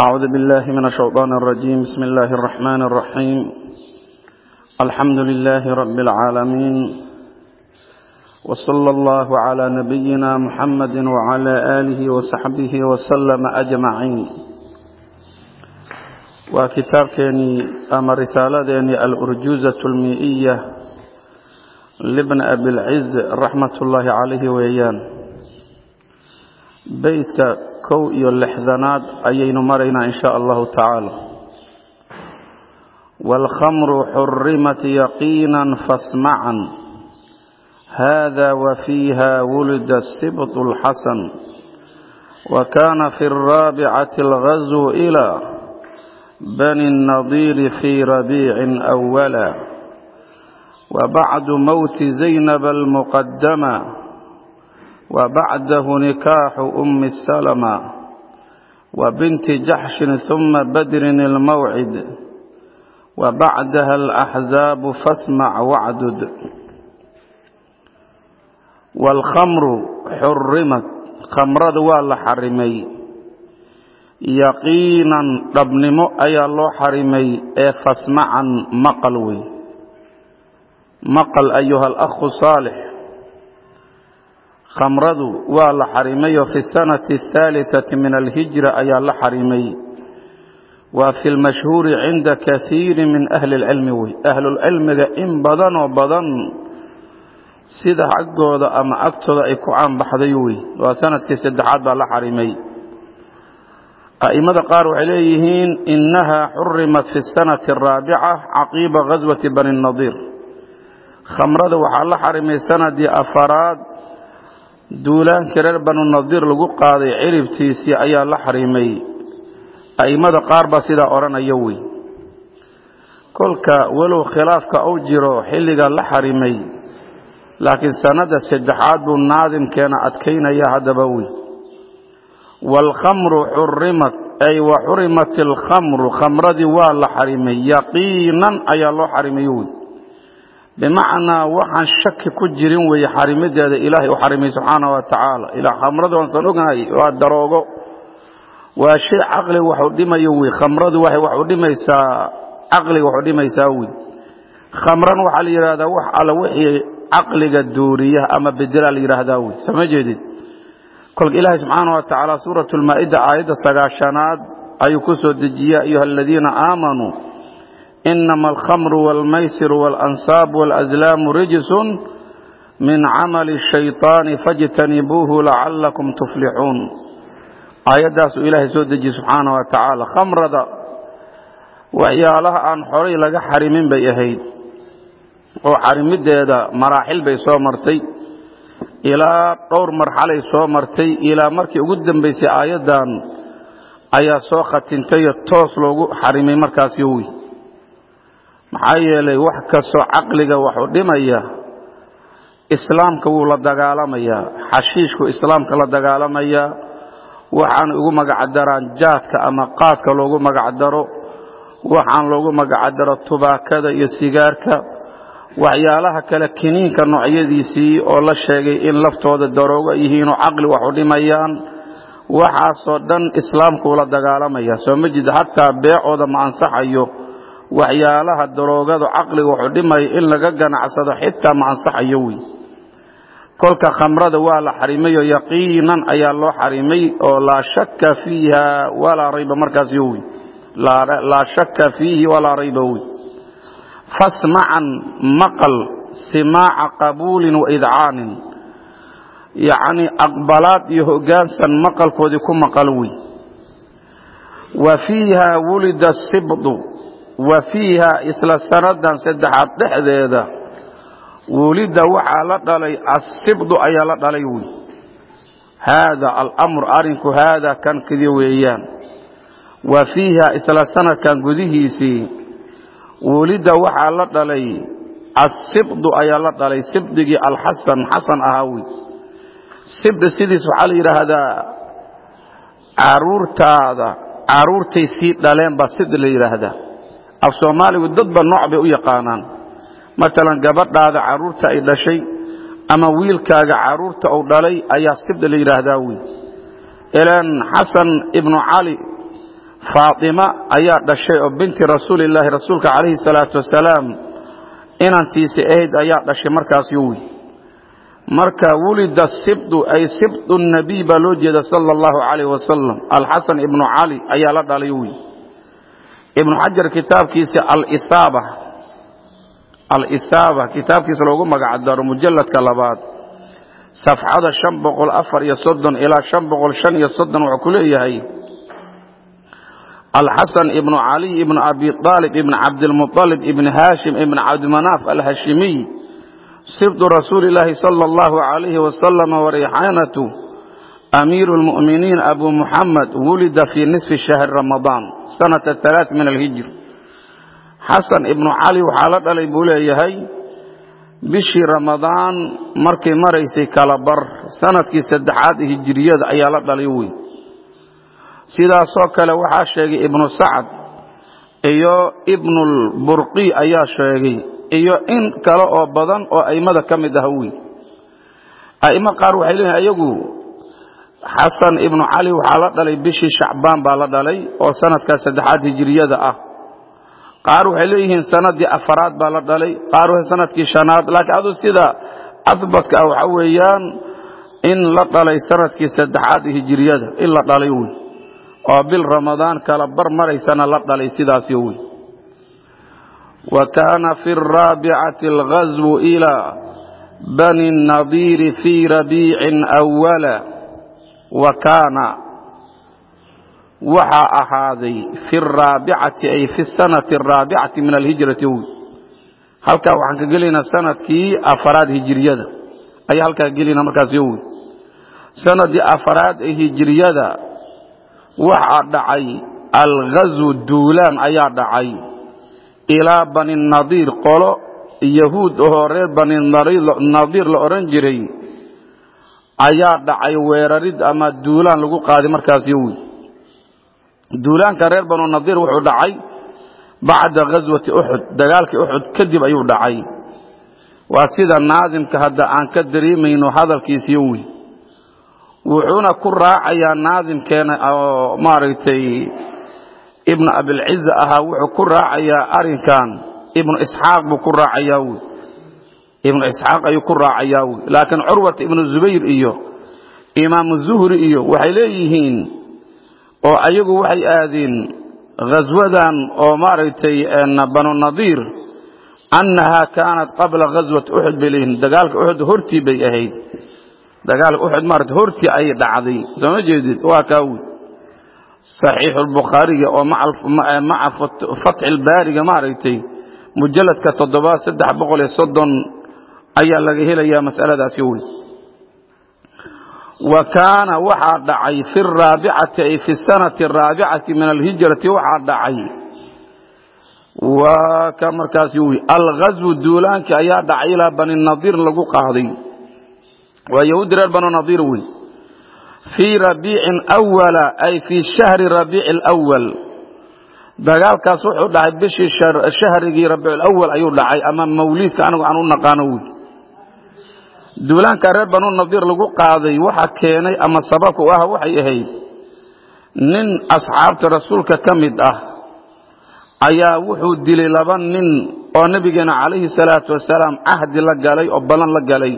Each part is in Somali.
أعوذ بالله من الشيطان الرجيم بسم الله الرحمن الرحيم الحمد لله رب العالمين وصلى الله على نبينا محمد وعلى آله وصحبه وسلم أجمعين وكتابكني أما رسالتني الأرجوزة المئية لابن أبي العز رحمة الله عليه ويان بيتك kow iyo lixdanaad ayaynu maraynaa in shaa allahu tacaala wاlkhamru xurimat yaqiina fasmacan hada wafiiha wulida sibt اlxasan wakana fi الraabicati اlgazw ilى bani الnadiiri fi rabiicin أwala wabacdu mowti zaynab اlmuqadama وبعده نكاح أم السلمة وبنت جحش ثم بدر الموعد وبعدها الأحزاب فاسمع واعدد والخمر حرمت خمرد waa حرمي يقينا dhabnimo ayaa loo xarimay ee فاسمعا مقل wey مقل أيها الأخ صالح khamradu waa la xarimayo fi sanati ahaalisati min alhijra ayaa la xarimay. Waa fi lmashhuuri cinda kasiiri min ahli lcilmi wey ahlulcilmiga in badan oo badan sida xaggooda ama agtooda ay ku caanbaxday wey. Waa sannadkii saddexaad baa la xarimay. A'immada qaar waxay leeyihiin inahaa xurimat fi sanati araabica caqiiba ghaswati bani nadiir khamrada waxaa la xarimay sanadii afaraad duulaankii reer banu nadiir lagu qaaday ciribtiisii ayaa la xarimay a'immada qaar baa sidaa odhanaya wey kolka walow khilaafka uu jiro xilliga la xarimay laakiin sannada saddexaad buu naadimkeena adkaynaya haddaba wey waalkhamru xurimat ay wa xurimat alkhamru khamradii waa la xarimay yaqiinan ayaa loo xarimay wey bimacnaa waxaan shaki ku jirin weeye xarimadeeda ilaahay u xarimay subxaana wa tacaala. Ilaa khamrada waansan ognahay waa daroogo. Waa shay caqliga waxu dhimayo wey khamradu waxay waxu dhimaysaa caqliga waxu dhimaysaa wey khamran waxaa la yidhahdaa wax alla wixii caqliga duuriya ama bedela la yidhaahdaa wey sama jeedid kolka ilaahay subxaana wa tacaala suurat lmaa'ida aayadda sagaashanaad ayuu ku soo dejiyey ayuha aladiina aamanuu inama alkhamru walmaysiru waalansaabu walazlaamu rijsun min camali shayطaani fاjtanibuuhu lacalakum tuflixuun aayaddaasuu ilaahay soo dejiyey subxaana wa tacaala khamrada waxyaalaha aan xoray laga xarimin bay ahayd oo xarimideeda maraaxil bay soo martay ilaa dhowr marxalay soo martay ilaa markii ugu dambaysay aayaddan ayaa soo khatintay toos loogu xarimay markaas yowi maxaa yeelay wax kastoo caqliga waxu dhimaya islaamka wuu la dagaalamayaa xashiishku islaamka la dagaalamayaa waxaan ugu magacdaraan jaadka ama qaadka loogu magacdaro waxaan loogu magacdaro tubaakada iyo sigaarka. Waxyaalaha kale kiniinka noocyadiisii oo la sheegay in laftooda daroogo yihiinoo caqli waxu dhimayaan waxaasoo dhan islaamka wuu la dagaalamaya. Soo ma jida xataa beecooda ma ansaxayo waxyaalaha daroogadu caqliga wuxuu dhimaya in laga ganacsado xitaa ma ansaxayo wey kolka khamrada waa la xarimayo yaqiinan ayaa loo xarimay oo laa shaka fiiha walaa rayba markaas yo wey laa shaka fiihi walaa rayba wey fasmacan maqal simaaca qabuulin wa idcaanin. Yacni aqbalaad iyo hoggaansan maqalkoodii ku maqal wey wa fiiha wulida sibdu wa fiiha isla sannadan saddexaad dhexdeeda wulidda waxaa la dhalay assibdu ayaa la dhalay wey haada alamru arrinku haada kan kidi weeyaan. Wa fiiha isla sanadkan gudihiisii wulidda waxaa la dhalay assibdu ayaa la dhalay sibdigii alxasan xasan ahaa wey sibdi sidiis waxaa la yidhaahdaa caruurtaada caruurtay sii dhaleen baa sibdi la yidhaahdaa af soomaaligu dadba nooc bay u yaqaanaan. Matalan gabadhaada carruurta ay dhashay ama wiilkaaga carruurta uu dhalay ayaa sibda la yidhaahdaa wey ilaan xasan ibnu cali faatima ayaa dhashay oo binti rasuulillaahi rasuulka calayhi salaatu wasalaam inantiisi ahayd ayaa dhashay markaas yowi marka wulida sibdu ay sibdu nabiy baa loo jeeda sala allahu calayh wasalam alxasan ibnu cali ayaa la dhalay wy ibnu xajar kitaabkiisa alisaaba. Alisaaba kitaabkiisa loogu magac daro mujalladka labaad. Safxada shan boqol afar iyo soddon ilaa shan boqol shan iyo soddon wuxuu ku leeyahay alxasan ibnu caliy ibnu abi aalib ibn cabdilmualib ibn haashim ibn cabdimanaaf alhashimiy sibdu rasuuli illaahi sala allahu calayhi wasalama warayxaanatu amiiru lmu'miniin abu muxamed wulida fii nisfi shahri ramadaan sanata alaat min alhijr. Xasan ibnu cali waxaa la dhalay buu leeyahay bishii ramadaan markay maraysay kala bar sannadkii saddexaad hijiriyada ayaa la dhalay wey sidaasoo kale waxaa sheegay ibnu sacad iyo ibnulburqi ayaa sheegay iyo in kale oo badan oo a'immada ka mid ah wey a'imo qaar waxay leeyihiin xasan ibnu cali waxaa la dhalay bishii shacbaan baa la dhalay oo sanadkaa saddexaad hijiriyada ah. Qaar waxay leeyihiin sanadii afaraad baa la dhalay qaar sannadkii shanaad laakiin adu sida ahbatka ah waxa weeyaan in la dhalay sannadkii saddexaad hijiriyada in la dhalay wey oo bil ramadaan kala bar maraysana la dhalay sidaasyo wey wa kaana fi raabicati alghazwu ilaa bani nadiiri fii rabiicin awala wa kaana waxaa ahaaday fi raabicati ay fi sanati araabicati min alhijrati. Wy halkaa waxaan ka gelaynaa sannadkii afaraad hijiriyada ayaa halkaa gelayna markaas yo wy sanadii afaraad ee hijiriyada waxaa dhacay alghazwu duulaan ayaa dhacay. Ilaa bani nadiir qolo yahuud ahoo reer bani nadiir la odhan jiray ayaa dhacay weerarid ama duulaan lagu qaaday markaas yo wy duulaanka reer banu nadiir wuxuu dhacay bacda ghaswati uxud dagaalkii uxud kadib ayuu dhacay. Waa sida naadimka hadda aan ka dareemayno hadalkiisiyo wey wuxuuna ku raacayaa naadimkeena oo maaragtay ibnu abilciza ahaa wuxuu ku raacayaa arinkan ibnu isxaaq buu ku raacayaa wey ibnu isxaaq ayuu ku raacayaa. Wey laakiin curwata ibnu zubayr iyo imaamu zuhri iyo waxay leeyihiin oo ayagu waxay aadeen ghaswadan oo maaragtay banu nadiir annahaa kaanat qabla ghaswati uxud bay leeyihiin. Dagaalka uxud hortii bay ahayd. Dagaalka uxud maarata hortii ayay dhacday. Soo ma jeedid? Waa kaa wy saxiixu lbukhaariga oo maca fatxi lbaariga maaragtay mujalladka toddobaad saddex boqol iyo soddon ayaa laga helayaa mas'aladaasi wey wa kaana waxaa dhacay fi raabicati ay fi sanati araabicati min alhijrati waxaa dhacay. Waa ka markaas wy alghazwu duulaankii ayaa dhacay ilaa bani nadiir lagu qaaday. Waa yahuudi reer banu nadiir wey fii rabiicin awala ay fii shahri rabiici alawal dagaalkaas wuxuu dhacay bishii shahrigii rabiiculawal ayuu dhacay ama mawliidka anigu aan u naqaano wey duulaanka reer banu nadiir lagu qaaday waxa keenay ama sababka ah waxay ahayd nin asxaabta rasuulka ka mid ah ayaa wuxuu dilay laba nin oo nebigeena calayhi salaatu wasalaam cahdi la galay oo ballan la galay.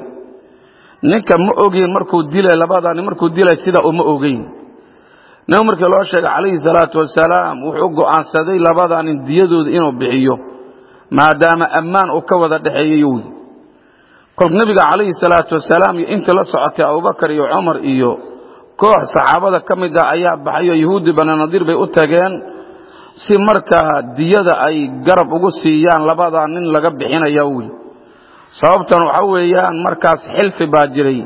Ninka ma ogeyn markuu dilay labadani markuu dilay sida uma ogeyn. Nabi markii loo sheegay calayhi salaatu wasalaam wuxuu go'aansaday labadanin diyadooda inuu bixiyo maadaama ammaan uu ka wada dhexeeyayo kolka nebiga calayhi salaatu wasalaam iyo intii la socotay abubakar iyo cumar iyo koox saxaabada ka mid ah ayaa baxay oo yahuudi bani nadiir bay u tageen si markaa diyada ay garab ugu siiyaan labadaa nin laga bixinaya wy sababtan waxa weeyaan markaas xilfi baa jiray.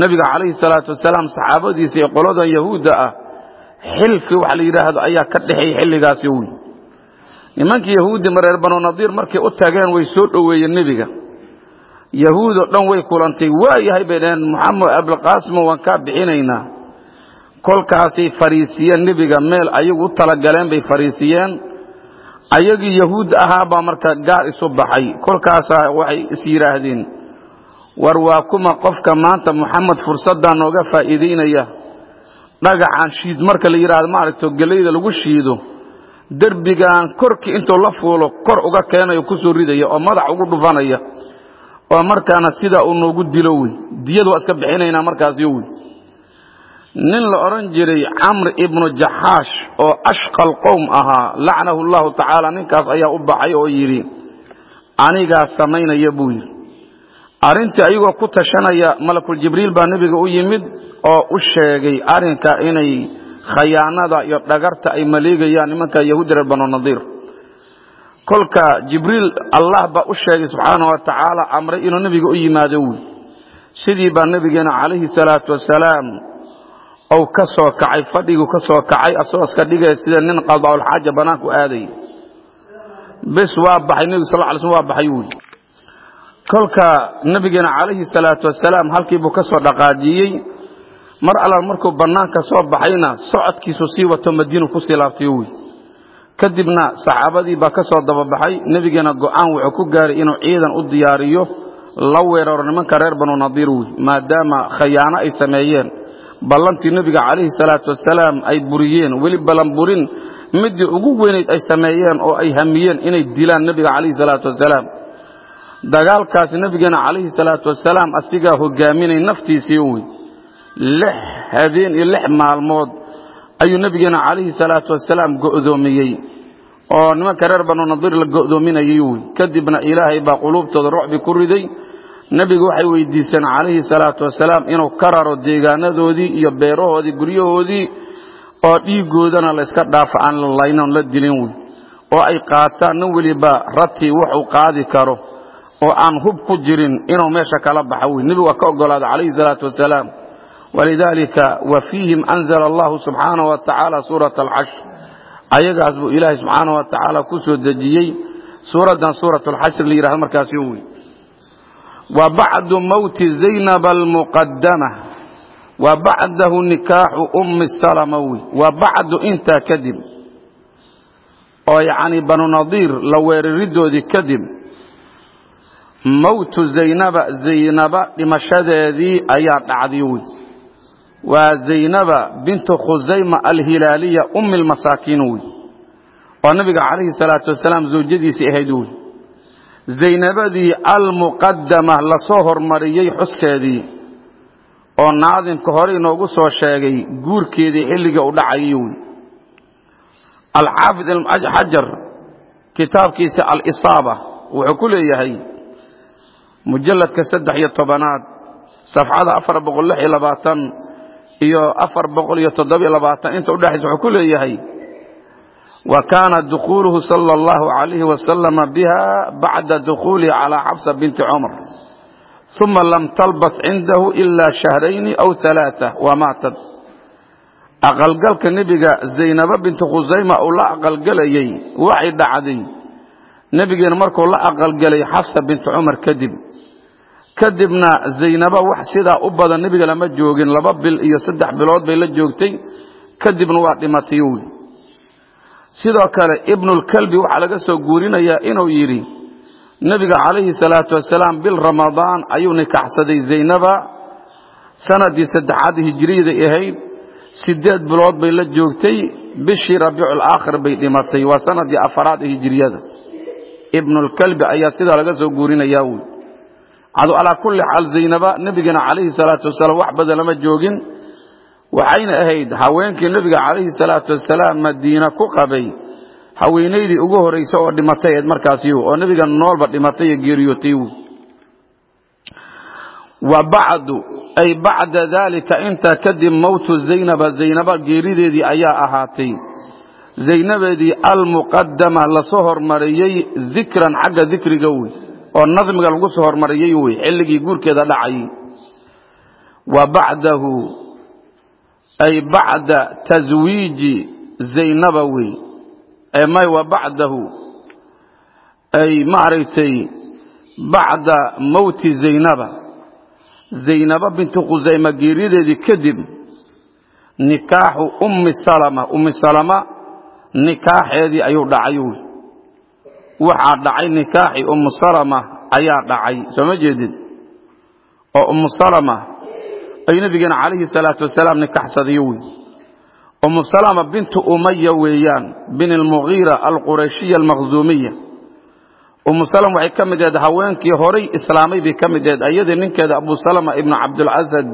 Nebiga calayhi salaatu wasalaam saxaabadiisa iyo qoladan yahuudda ah xilfi waxa la yidhaahdo ayaa ka dhexeeyey xilligaasi wy nimankii yahuuddi mareer banu nadiir markay u tageen way soo dhoweeyeen nebiga yahuudoo dhan way kulantay. Waa yahay bay dhaheen moxamed abulqaasimo waan kaa bixinaynaa. Kolkaasay fariisiyeen nebiga meel ayagu u talagaleen bay fariisiyeen. Ayagii yahuud ahaabaa marka gaar isu baxay. Kolkaasaa waxay is yidhaahdeen war waa kuma qofka maanta moxamed fursaddaa nooga faa'iidaynaya dhagaxaan shiid marka la yidhaahdo maaragto gelayda lagu shiido. Derbigan korkii intuu la fuulo kor uga keenayo ku soo ridaya oo madax ugu dhufanaya oo markaana sidaa uu noogu dilo wey. Diyadu waa iska bixinaynaa markaasyo wey. Nin la odhan jiray camr ibnu jaxaash oo ashqal qowm ahaa lacnahu llahu tacaala ninkaas ayaa u baxay oo yidhi anigaa samaynaya buu yidhi. Arrintii ayagoo ku tashanaya malakul jibriil baa nebiga u yimid oo u sheegay arrinka inay khayaanada iyo dhagarta ay maleegayaan nimanka yahuudi reer banu nadiir kolka jibriil allah baa u sheegay subxaana wa tacaala amray inuu nebiga u yimaado wey sidii baa nebigeena calayhi salaatu wasalaam ou ka soo kacay fadhiguu ka soo kacay asagoo iska dhigaya sida nin qadaaulxaaja bannaanku aaday. Bes waa baxay nebigu sal ly slm waa baxay wuuli kolka nebigeena calayhi salaatu wasalaam halkiibuu ka soo dhaqaajiyey mar alla markuu bannaanka soo baxayna socodkiisu sii wato madiinu ku sii laabtayo wey kadibna saxaabadii baa ka soo dababaxay. Nebigeena go'aan wuxuu ku gaaray inuu ciidan u diyaariyo. La weeraro nimanka reer banu nadiir wey maadaama khayaano ay sameeyeen. Ballantii nebiga calayhi salaatu wasalaam ay buriyeen weli ballan burin. Midii ugu weynayd ay sameeyeen oo ay hamiyeen inay dilaan nebiga calayhi salaatu wasalaam. Dagaalkaasi nebigeena calayhi salaatu wasalaam asigaa hogaaminay naftiisii wey. Lix habeen iyo lix maalmood ayuu nebigeena calayhi salaatu wasalaam go'doomiyey. Oo nimanka reer banu nadiir la go'doominayay wey kadibna ilaahay baa quluubtooda rucbi ku riday. Nebigu waxay weydiiseen calayhi salaatu wasalaam inuu ka raro deegaanadoodii iyo beerahoodii guryahoodii oo dhiigoodana la yska dhaafa aan la laynon la dilin wey oo ay qaataan nin weliba ratii wuxuu qaadi karo. Oo aan hub ku jirin inuu meesha kala baxo wey nebigu waa ka ogolaaday calayhi salaatu wasalaam walidaalika wa fiihim anzala allahu subxaana wa tacaala suurata alxashr ayagaas buu ilaahay subxaana wa tacaala ku soo dejiyey suuraddan suurat alxashr la yidhahdo markaasi wey wa bacdu mowti zaynab almuqadama wa bacdahu nikaaxu ummi salama wey wa bacdu intaa kadib oo yacni banu nadiir la weeraridoodii kadib ayaa dhacday waa zaynaba bintu khusayma alhilaaliya ummi lmasaakiin wey oo nabiga calayhi salaatu wasalaam zawjadiisii ahayd wey zaynabadii almuqadama la soo hormariyey xuskeedii oo naadimka hore inoogu soo sheegay guurkeedii xilliga u dhacayay wey alxaafid xajar kitaabkiisa alisaaba wuxuu ku leeyahay mujalladka saddex iyo tobanaad safxada afar boqol lix iyo labaatan iyo afar boqol iyo toddobiyo labaatan inta udhexaysa wuxuu ku leeyahay wa kaana dukhuuluhu sala allahu calayhi wasalama biha bacda dukhuulihi calaa xabsa binti cumar. Uma lam talbas cindahu ilaa shahrayni aw halaaa wamaatat aqalgalka nebiga zaynaba binti khusayma uu la aqalgelayey waxay dhacday. Nebigeena markuu la aqalgelay xafsa binti cumar kadib kadibna zaynaba wax sidaa u badan nebiga lama joogin laba bil iyo saddex bilood bay la joogtay. Kadibna waa dhimatay wy sidoo kale ibnulkalbi waxaa laga soo guurinayaa inuu yidhi nebiga calayhi salaatu wasalaam bil ramadaan ayuu nikaxsaday zaynaba. Sanadii saddexaad hijiriyaday ahayd sideed bilood bay la joogtay bishii rabiicul aakhir bay dhimatay. Waa sanadii afaraad hijiriyada ibnulkalbi ayaa sidaa laga soo guurinayaa wy cadu calaa kulli xaal zaynaba nebigeena calayhi salaatu wasalaam wax badan lama joogin. Waxayna ahayd haweenkii nebiga calayhi salaatu wasalaam madiina ku qabay. Haweenaydii ugu horraysa oo dhimatay eed markaasi oo nebiga noolba dhimatay iyo geeriyootay wa bacdu ay bacda daalika intaa kadib mowtu zaynaba zaynaba geerideedii ayaa ahaatay. Zaynabeedii almuqadama la soo hormariyey dikran xagga dikriga wey oo nadmiga lagu soo hormariyey wey xilligii guurkeeda dhacayay wa bacdahu ay bacda taswiiji zaynaba wey may wa bacdahu ay maaragtay bacda mowti zaynaba. Zaynaba binti khusayma geeriyadeedii kadib nikaaxu ummi salama ummi salama nikaaxeedii ayuu dhacay wy waxaa dhacay nikaaxii ummu salama ayaa dhacay soo ma jeedid? Oo ummu salama ay nebigeena calayhi salaatu wasalaam nikaxsadayo wey umu salama bintu umaya weeyaan bin almugiira alqurayshiya almakhzuumiya umu salama waxay ka mid ahayd haweenkii horay islaamay bay ka mid ahayd ayadii ninkeeda abu salama ibnu cabdulcasad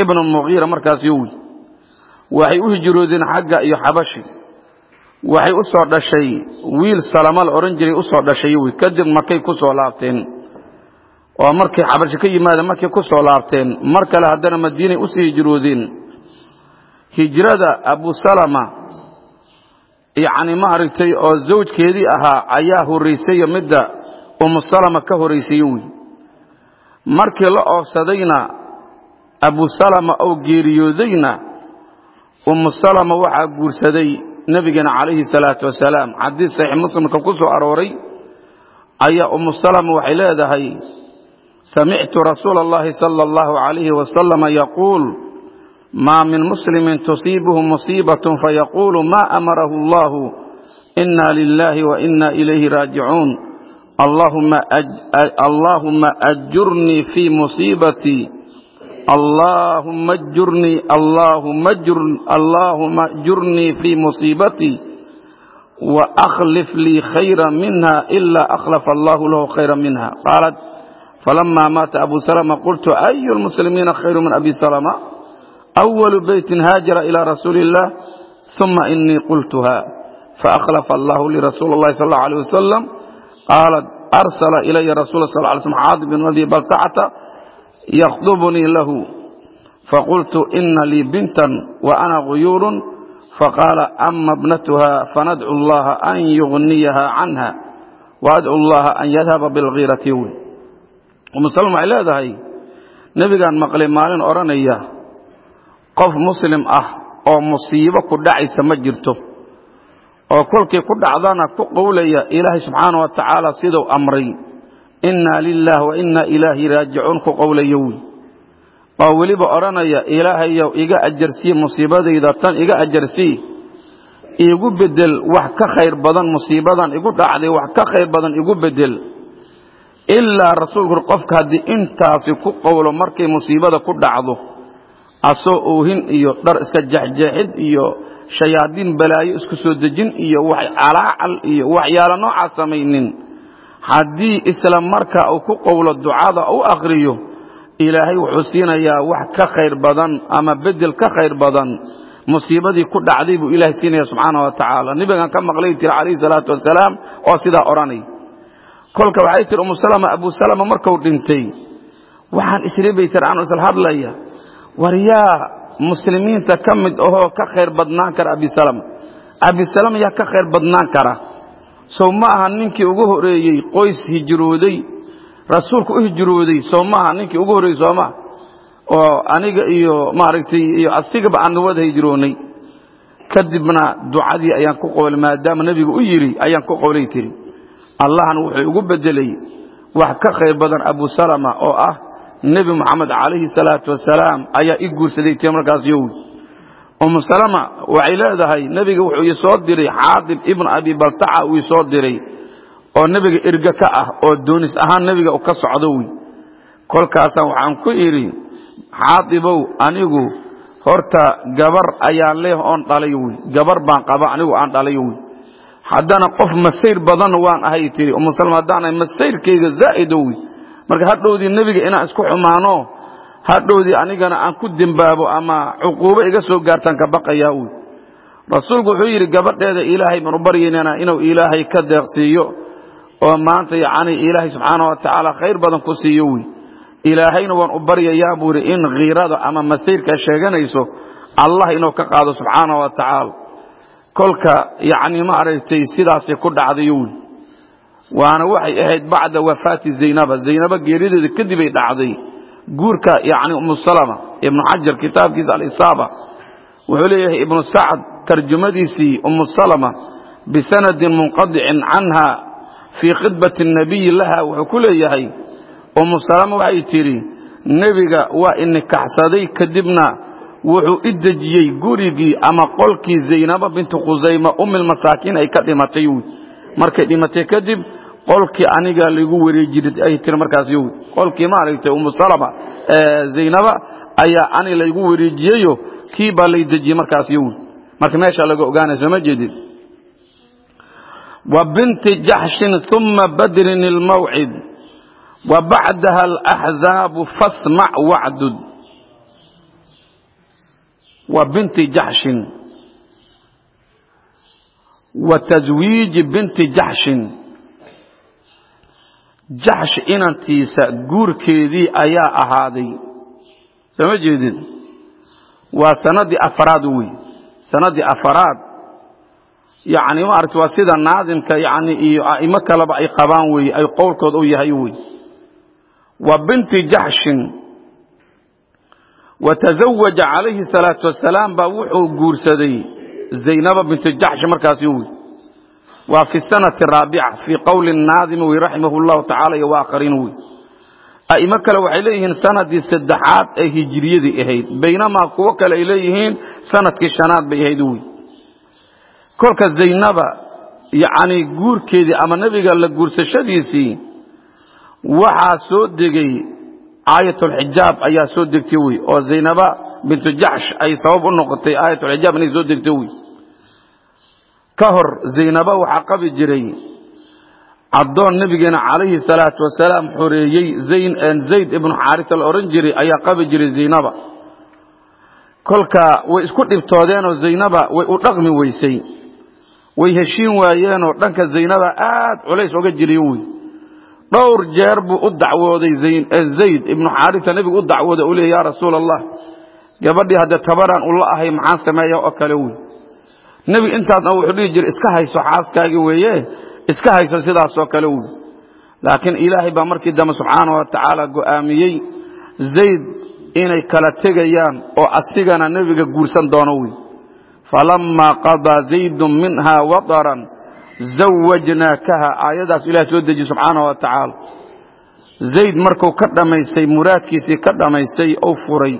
ibnu mugiira markaas yowi waxay u hijroodeen xagga iyo xabashi waxay u soo dhashay wiil salama la odhan jiray u soo dhashay kadib markay ku soo laabteen. Oo markay xabashi ka yimaadeen markay ku soo laabteen. Mar kale haddana madiinay u sii hijroodeen hijrada abu salama yacni maaragtay oo zawjkeedii ahaa ayaa horraysayo midda umu salama ka horraysayo wey markii la oofsadayna abu salama oo geeriyoodayna umu salama waxaa guursaday nebigeena calayhi salaatu wasalaam. Xadiis saxiix muslimka ku soo arooray ayaa umu salama waxay leedahay samictu rasuula allahi sala allahu calayhi wasalama yaquul ma min muslimi tusiibuhu musiibaة fayaqulu ma amarahu اllah ina lilahi waina ilayhi raajicuun allahuma ajurnii fii musiibatii allahuma ajurnii allahuma ajurnii fii musiibatii waakhlif lii khayra minha ila akhlafa allahu lahu khayra minha qaalat falama maata abu salma qultu ayu lmuslimiina khayru min abi salma أول بيت هاجر إلى رسول الله ثم إني قلتها فأخلف الله لرسول الله صلى الله عليه وسلم قالت أرسل إلي رسول الله صلى الله عليه وسلم عاض بن أبي بلتعة yakdubnii lahu faqultu ina lii bintan wa ana guyuurun faqaala ama bnatuha fanadcu llaha an yugniyaha canha waadcu allaha an yadhaba bilkiirati wey umu salm waxay leedahay nebigaan maqlay maalin odhanaya qof muslim ah oo musiibo ku dhacaysa ma jirto oo kolkii ku dhacdana ku qowlaya ilaahay subxaana wa tacaala siduu amray inna lilah wa ilaahi raajicuun ku qowlaya wy oo weliba odhanaya ilaahayow iga ajarsii musiibadayda tan iga ajarsii iigu bedel wax ka khayr badan musiibadan igu dhacday wax ka khayr badan igu bedel. Ilaa rasuulku qofka haddii intaasi ku qowlo markay musiibada ku dhacdo asoo oohin iyo dhar iska jexjeexid iyo shayaadiin balaayo isku soo dejin iyo wax calaacal iyo waxyaala noocaas samaynin haddii isla markaa uu ku qowlo ducada u akhriyo ilaahay wuxuu siinayaa wax ka khayr badan ama bedel ka khayr badan. Musiibadii ku dhacday buu ilahay siinaya subxaana wa tacaala. Nebigan ka maqlay tiri calayhi salaatu wasalaam oo sidaa odhanay kolka waxay tiri umu salama abu salama markuu dhintay. Waxaan isribay tiri anuu isla hadlaya. War yaa muslimiinta ka mid ahoo ka khayr badnaan kara abisalama abisalama yaa ka khayr badnaan kara sow ma aha ninkii ugu horeeyey qoys hijrooday rasuulku u hijrooday soo maaha ninkii ugu horreeyey sooma oo aniga iyo maaragtay iyo asigaba aan wada hijroonay. Kadibna ducadii ayaan ku qowlay maadaama nebigu u yidhi ayaan ku qowlay tiri allahna wuxuu igu bedelay wax ka khayr badan abu salama oo ah nebi moxamed calayhi salaatu wasalaam ayaa i guursaday ti markaas yowi umu salama waxay leedahay nebiga wuxuu ii soo diray xaadib ibnu abi baltaca uu ii soo diray oo nebiga erga ka ah oo doonis ahaan nebiga ka socdo wy kolkaasaan waxaan ku idhi xaadibow anigu horta gabar ayaan leeh oon dhalay wy gabar baan qaba anigu aan dhalay wy haddana qof masayr badan waan ahay tiri umu salama haddaanahay masayrkayga hadhowdii nebiga inaan isku xumaano hadhowdii anigana aan ku dembaabo ama cuquubo iga soo gaartaan ka baqayaa wy rasuulku wuxuu yidhi gabadheeda ilaahay baan u baryaynana inuu ilaahay ka deeqsiiyo oo maanta yacni ilaahay subxaana wa khayr badan ku siiyo wy ilaahayna waan u baryayaa buu yidhi in khiirada ama masayrkaa sheeganayso allah inuu ka qaado subxaana wa tacaala. Kolka yacni ma aragtay sidaasay ku dhacday wy waana waxay ahayd bacda wafaati zaynaba. Zaynaba geerideeda kadibay dhacday guurka yani umu salama ibnu xajar kitaabkiisa alisaaba wuxuu leeyahay ibnu sacd tarjumadiisii umu salama bisanadin munqadicin canha fii khidbati nabiyi laha wuxuu ku leeyahay umu salama waxay tidhi nebiga waa inikaxsaday kadibna wuxuu i dejiyey gurigii ama qolkii zaynaba bintu khusayma umilmasaakiin ay ka dhimatay. Markay dhimatay kadib qolkii aniga lagu wareejiray ay tiri markaas yow qolkii maaragtay umu salama zaynaba ayaa ani laygu wareejiyeyo kii baa lay dejiyey markaas yow marka meeshaa laga ogaanaya sooma jeedid wa binti jaxshin uma badrin ilmawcid wa bacdaha alaxzaabu fasmac wacdud wa binti jaxshin wa taswiiji binti jaxshin jaxsh inantiisa guurkeedii ayaa ahaaday. Sooma jeedid waa sanadii afaraad wey sanadii afaraad. Yani maaragta waa sida naadimka yani iyo a'imo kaleba ay qabaan weeye ay qowlkood u yahay wey wa binti jaxshin wa tazawaja calayhi salaatu wasalaam baa wuxuu guursaday zaynaba binti jaxshi markaasi wey waa fi sanati raabica fii qowli naadimi raximah llahu tacala iyo waakhariin wey a'imo kale waxay leeyihiin sanadii saddexaad ee hijiriyadii ahayd. Baynamaa kuwo kale ay leeyihiin sannadkii shanaad bay ahayd wey kolka zaynaba yacni guurkeedii ama nebiga la guursashadiisii waxaa soo degay aayatulxijaab ayaa soo degtay wey oo zaynaba bintu jaxsh ay sabab u noqotay aayatulxijaab inay soo degto wey ka hor zaynaba waxaa qabi jiray. Addoon nebigeena calayhi salaatu wasalaam xoreeyey zayd ibnu xaarisa la odhan jiray ayaa qabi jiray zaynaba. Kolka way isku dhibtoodeenoo zaynaba way u dhaqmi weysay. Way heshiin waayeenoo dhanka zaynaba aad culays oga jiriyo wey. Dhowr jeer buu u dacwooday zayd ibnu xaarisa nebigu u dacwooday u leey yaa rasuula allah gabadhii haddee tabaraan ula ahay maxaan sameeya oo kale wey nebiga intaasna wuxuu dhihi jiray iska hayso xaaskaagii weeye iska hayso sidaasoo kale wey laakiin ilaahay baa markii dambe subxaana wa tacaala go'aamiyey zayd inay kala tegayaan oo asigana nebiga guursan doono wey falammaa qadaa zaydun minha wadaran zawajnaakaha aayadaas ilahay soo dejiye subxaana wa tacaala. Zayd markuu ka dhammaystay muraadkiisii ka dhammaystay ou furay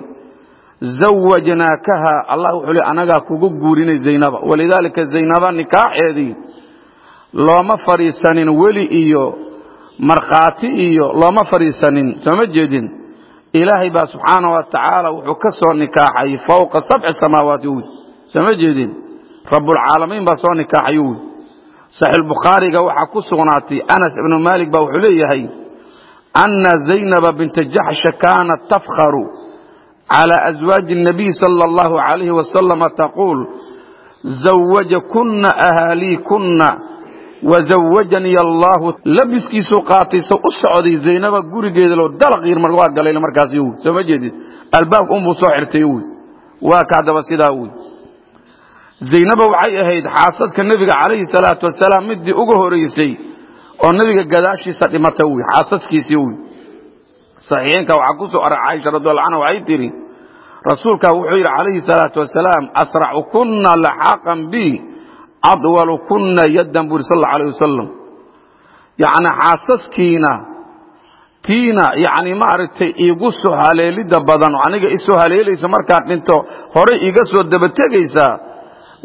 zawajnaakaha. Allah wuxuu le anagaa kugu guurinay zaynaba. Walidaalika zaynaba nikaaxeedii looma fadhiisanin weli iyo markhaati iyo looma fadhiisanin sooma jeedin? Ilaahay baa subxaana wa tacaala wuxuu ka soo nikaaxay fowqa sabci samaawaati wy sooma jeedin? Rabbulcaalamiin baa soo nikaaxay wy saxiixbukhaariga waxaa ku sugnaatay anas ibnu maalik baa wuxuu leeyahay anna zaynaba binta jaxsha kaanat tafkharu cala aswaaji الnabiy sala اllahu alayhi wasalama taquul zawajakuna ahaaliikuna wazawajanii allahu labiskiisuu qaatayso u socday zaynaba gurigeedalo dalaqir waa galay markaasi wy sooma jeedid albaabka unbuu soo xirtay wy waa ka haddaba sidaa wy zaynaba waxay ahayd xaasaska nebiga calayhi salaatu wasalaam midii uga horeysay oo nebiga gadaashiisa dhimata wy xaasaskiisii wy saxiixinka waxaa ku soo aray caaisha radiallahu canha waxay tidhi rasuulkaa wuxuu yidhi calayhi salaatu wasalaam asracukunna laxaaqan bi adwalukunna yaddan buu yidhi sal alla alayh wasalam yacni xaasaskiina tiina yacni maaragtay iigu soo haleelidda badan aniga isoo haleelayso markaad dhinto horay iga soo dabategaysaa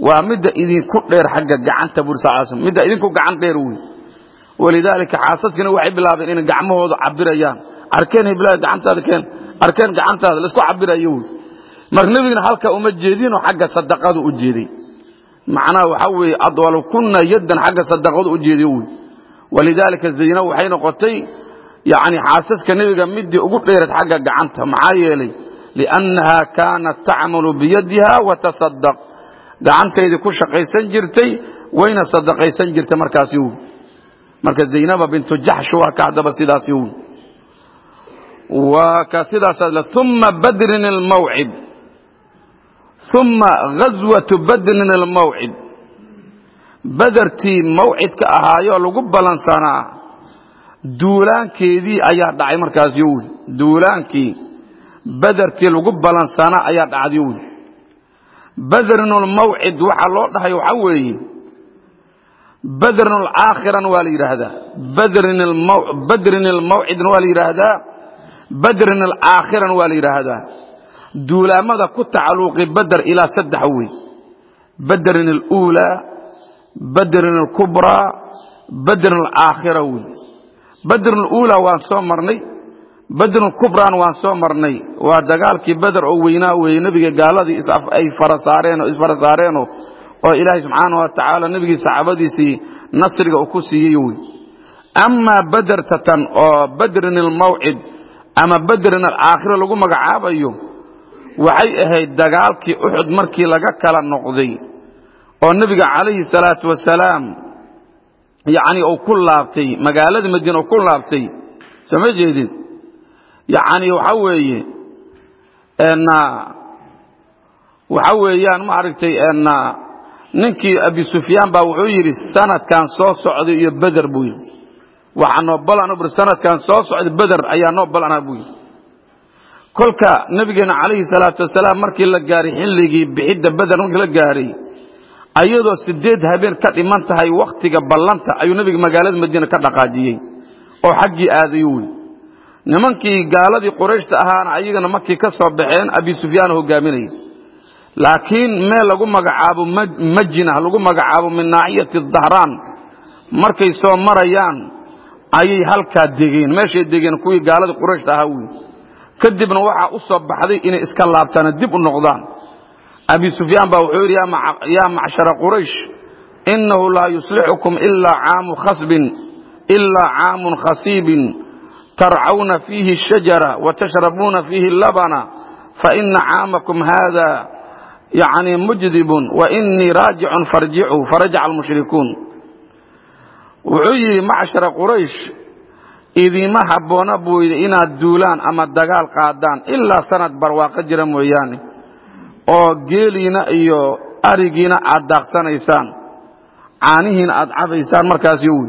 waa midda idinku dheer xagga gacanta buri sal sl midda idinku gacan dheer wey walidaalika xaasaskiina waxay bilaabeen inay gacmahooda cabirayaan arkeen hiblaa gacantaada keen arkeen gacantaada la isku cabirayo wey marka nebigana halka uma jeedinoo xagga sadaqadu u jeeday. Macnaha waxaa weeye adwalukunna yaddan xagga sadaqadu u jeediy wey walidaalika zaynab waxay noqotay yani xaasaska nebiga midii ugu dheereed xagga gacanta. Maxaa yeelay liannaha kaanat tacmalu biyadiha watasadaq gacantaydii ku shaqaysan jirtay wayna sadaqaysan jirtay markaasi wy marka zaynaba bintu jaxsh waa ka haddaba sidaasi wy waa ka sidaas uma badrin almawcid uma ghaswatu badrin almawcid badertii mawcidka ahaayoo lagu ballansanaa duulaankeedii ayaa dhacay markaasi wy duulaankii badertii lagu ballansanaa ayaa dhacday wy badrinulmawcid waxaa loo dhahay waxaa weeye. Badrinulcaakhiran waa la yidhaahdaa. Badrin almawcidna waa la yidhaahdaa badrin alcaakhiran waa la yidhaahdaa. Duulaamada ku tacalluqi bader ilaa saddex wey badrin aluulaa badrin alkubraa badrin alaakhira wey badrin aluulaa waan soo marnay badrin alkubraan waan soo marnay. Waa dagaalkii beder oo weynaa weeye nebiga gaaladii ay farasaareenoo isfarasaareenoo oo ilaahay subxaana wa tacaala nebigii saxaabadiisii nasriga uu ku siiyey wey amaa badertatan oo badrin almawcid ama badrin alaakhira lagu magacaabayo waxay ahayd dagaalkii uxud markii laga kala noqday oo nebiga calayhi salaatu wasalaam yacni uu ku laabtay magaalada madiina uu ku laabtay soo ma jeedid? Yacni waxa weeye waxa weeyaan ma aragtay ninkii abi sufyaan baa wuxuu yidhi sanadkan soo socday iyo beder buu yidhi waxaa noo balana bur sanadkan soo socday beder ayaa noo balana buu yidhi. Kolka nabigeena calayhi salaatu wasalaam markii la gaaray xilligii bixidda beder markii la gaaray ayadoo sideed habeen ka dhiman tahay wakhtiga ballanta ayuu nebiga magaalada madiina ka dhaqaajiyey. Oo xaggii aadayu wey nimankii gaaladii qurayshta ahaana ayagana markii ka soo baxeen abi sufyaan hogaaminaya laakiin meel lagu magacaabo majina lagu magacaabo min naaciyati dahraan markay soo marayaan ayay halkaa degeen. Meeshay degeen kuwii gaaladii qurayshta ahaa wey kadibna waxaa u soo baxday inay iska laabtaana dib u noqdaan. Abi sufyaan baa wuxuu yidhi yaa macshara quraysh inahu laa yuslixukum ilaa caamun khasiibin. Tarcawna fiihi shajara watashrabuuna fiihi labana faina caamakum hada yani mujdibun wainii raajicun farjicuu farajaca almushrikuun wuxuu yidhi macshara quraysh idiima habboona buu yidhi inaad duulaan ama dagaal qaadaan ilaa sanad barwaaqo jira mooyaane oo geeliina iyo arigiina aad daaqsanaysaan caanihiina aad cabaysaan markaas yowi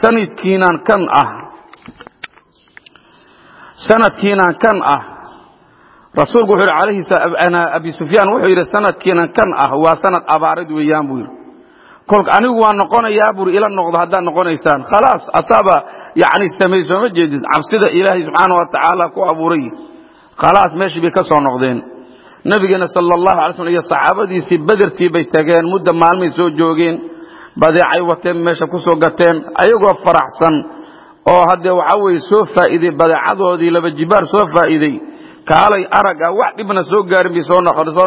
sanadkiinaan kan ah sanadkiinaan kan ah. Rasuulku wuxuu yidhi calayhi abi sufyaan wuxuu yidhi sanadkiinan kan ah waa sanad abaarid weeyaan buu yidhi anigu waa noqonayaa buuri ila noqdo haddaad noqonaysaan. Khalaas asaaba yacni samey sooma jeedid cabsida ilaahay subxaana wa tacaala ku abuuray. Khalaas meeshii bay ka soo noqdeen. Nabigeena sala allahu alay slm iyo saxaabadiisii bedertii bay tageen muddo maalmay soo joogeen. Badeecay wateen meesha ku soo gateen ayagoo faraxsan. Oo haddee waxaa weeye soo faa'iidey badeecadoodii laba jibaar soo faa'iidey kaalay arag ah wax dhibna soo gaarin bay soo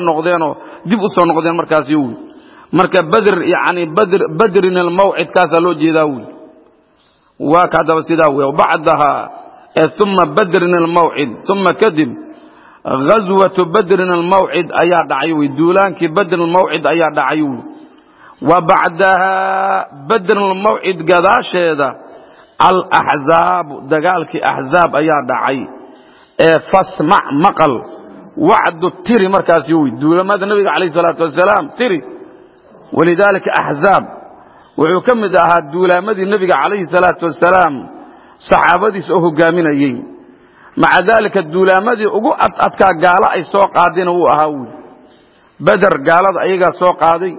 noqdeenoo dib u soo noqdeen markaas yowi marka badr yani badrin almawcid kaasaa loo jeedaa wy waa ka haddaba sidaa wey bacdaha uma badrin almawcid uma kadib ghaswatu badrin almawcid ayaa dhacay wy duulaankii badrin almawcid ayaa dhacay wy wa bacdaha badrin almawcid gadaasheeda alaxzaabu dagaalkii axzaab ayaa dhacay ee fasmac maqal wacdu tiri markaas yowi duulamada nabiga calayh salaatu wasalaam tiri walidaalika axzaab wuxuu ka mid ahaa duulaamadii nebiga calayhi salaatu wasalaam saxaabadiis oo hogaaminayey maca daalika duulaamadii ugu adadkaa gaalo ay soo qaadayna wuu ahaa wy beder gaalada ayagaa soo qaaday.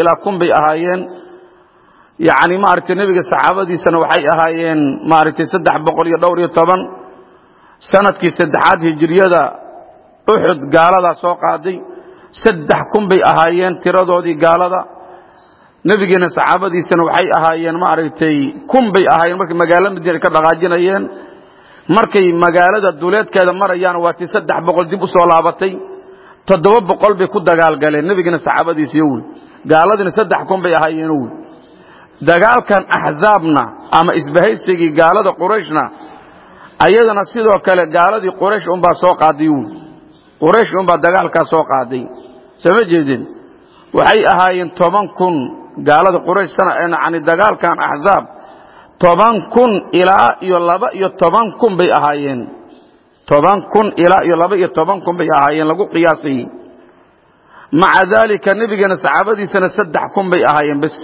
Ilaa kun bay ahaayeen. Yani maaragtay nebiga saxaabadiisana waxay ahaayeen maaragtay saddex boqol iyo dhowr iyo toban. Sanadkii saddexaad hijiriyada uxud gaaladaa soo qaaday saddex kun bay ahaayeen tiradoodii gaalada. Nebigeena saxaabadiisana waxay ahaayeen maaragtay kun bay ahaayeen markay magaalo madiina ka dhaqaajinayeen. Markay magaalada duleedkeeda marayaan waa tii saddex boqol dib u soo laabatay. Toddoba boqol bay ku dagaalgaleen nebigeena saxaabadiisiyo wy gaaladina saddex kun bay ahaayeen wy dagaalkan axzaabna ama isbahaysigii gaalada qurayshna ayadana sidoo kale gaaladii quraysh unbaa soo qaaday wy quraysh unbaa dagaalkaa soo qaaday sooma jeedin? Waxay ahaayeen toban kun gaalada quraysh yani dagaalkan axzaab toban kun ilaa iyo laba iyo toban kun bay ahaayeen. Toban kun ilaa iyo laba iyo toban kun bay ahaayeen lagu qiyaasayey maca daalika nebigeena saxaabadiisana saddex kun bay ahaayeen bes.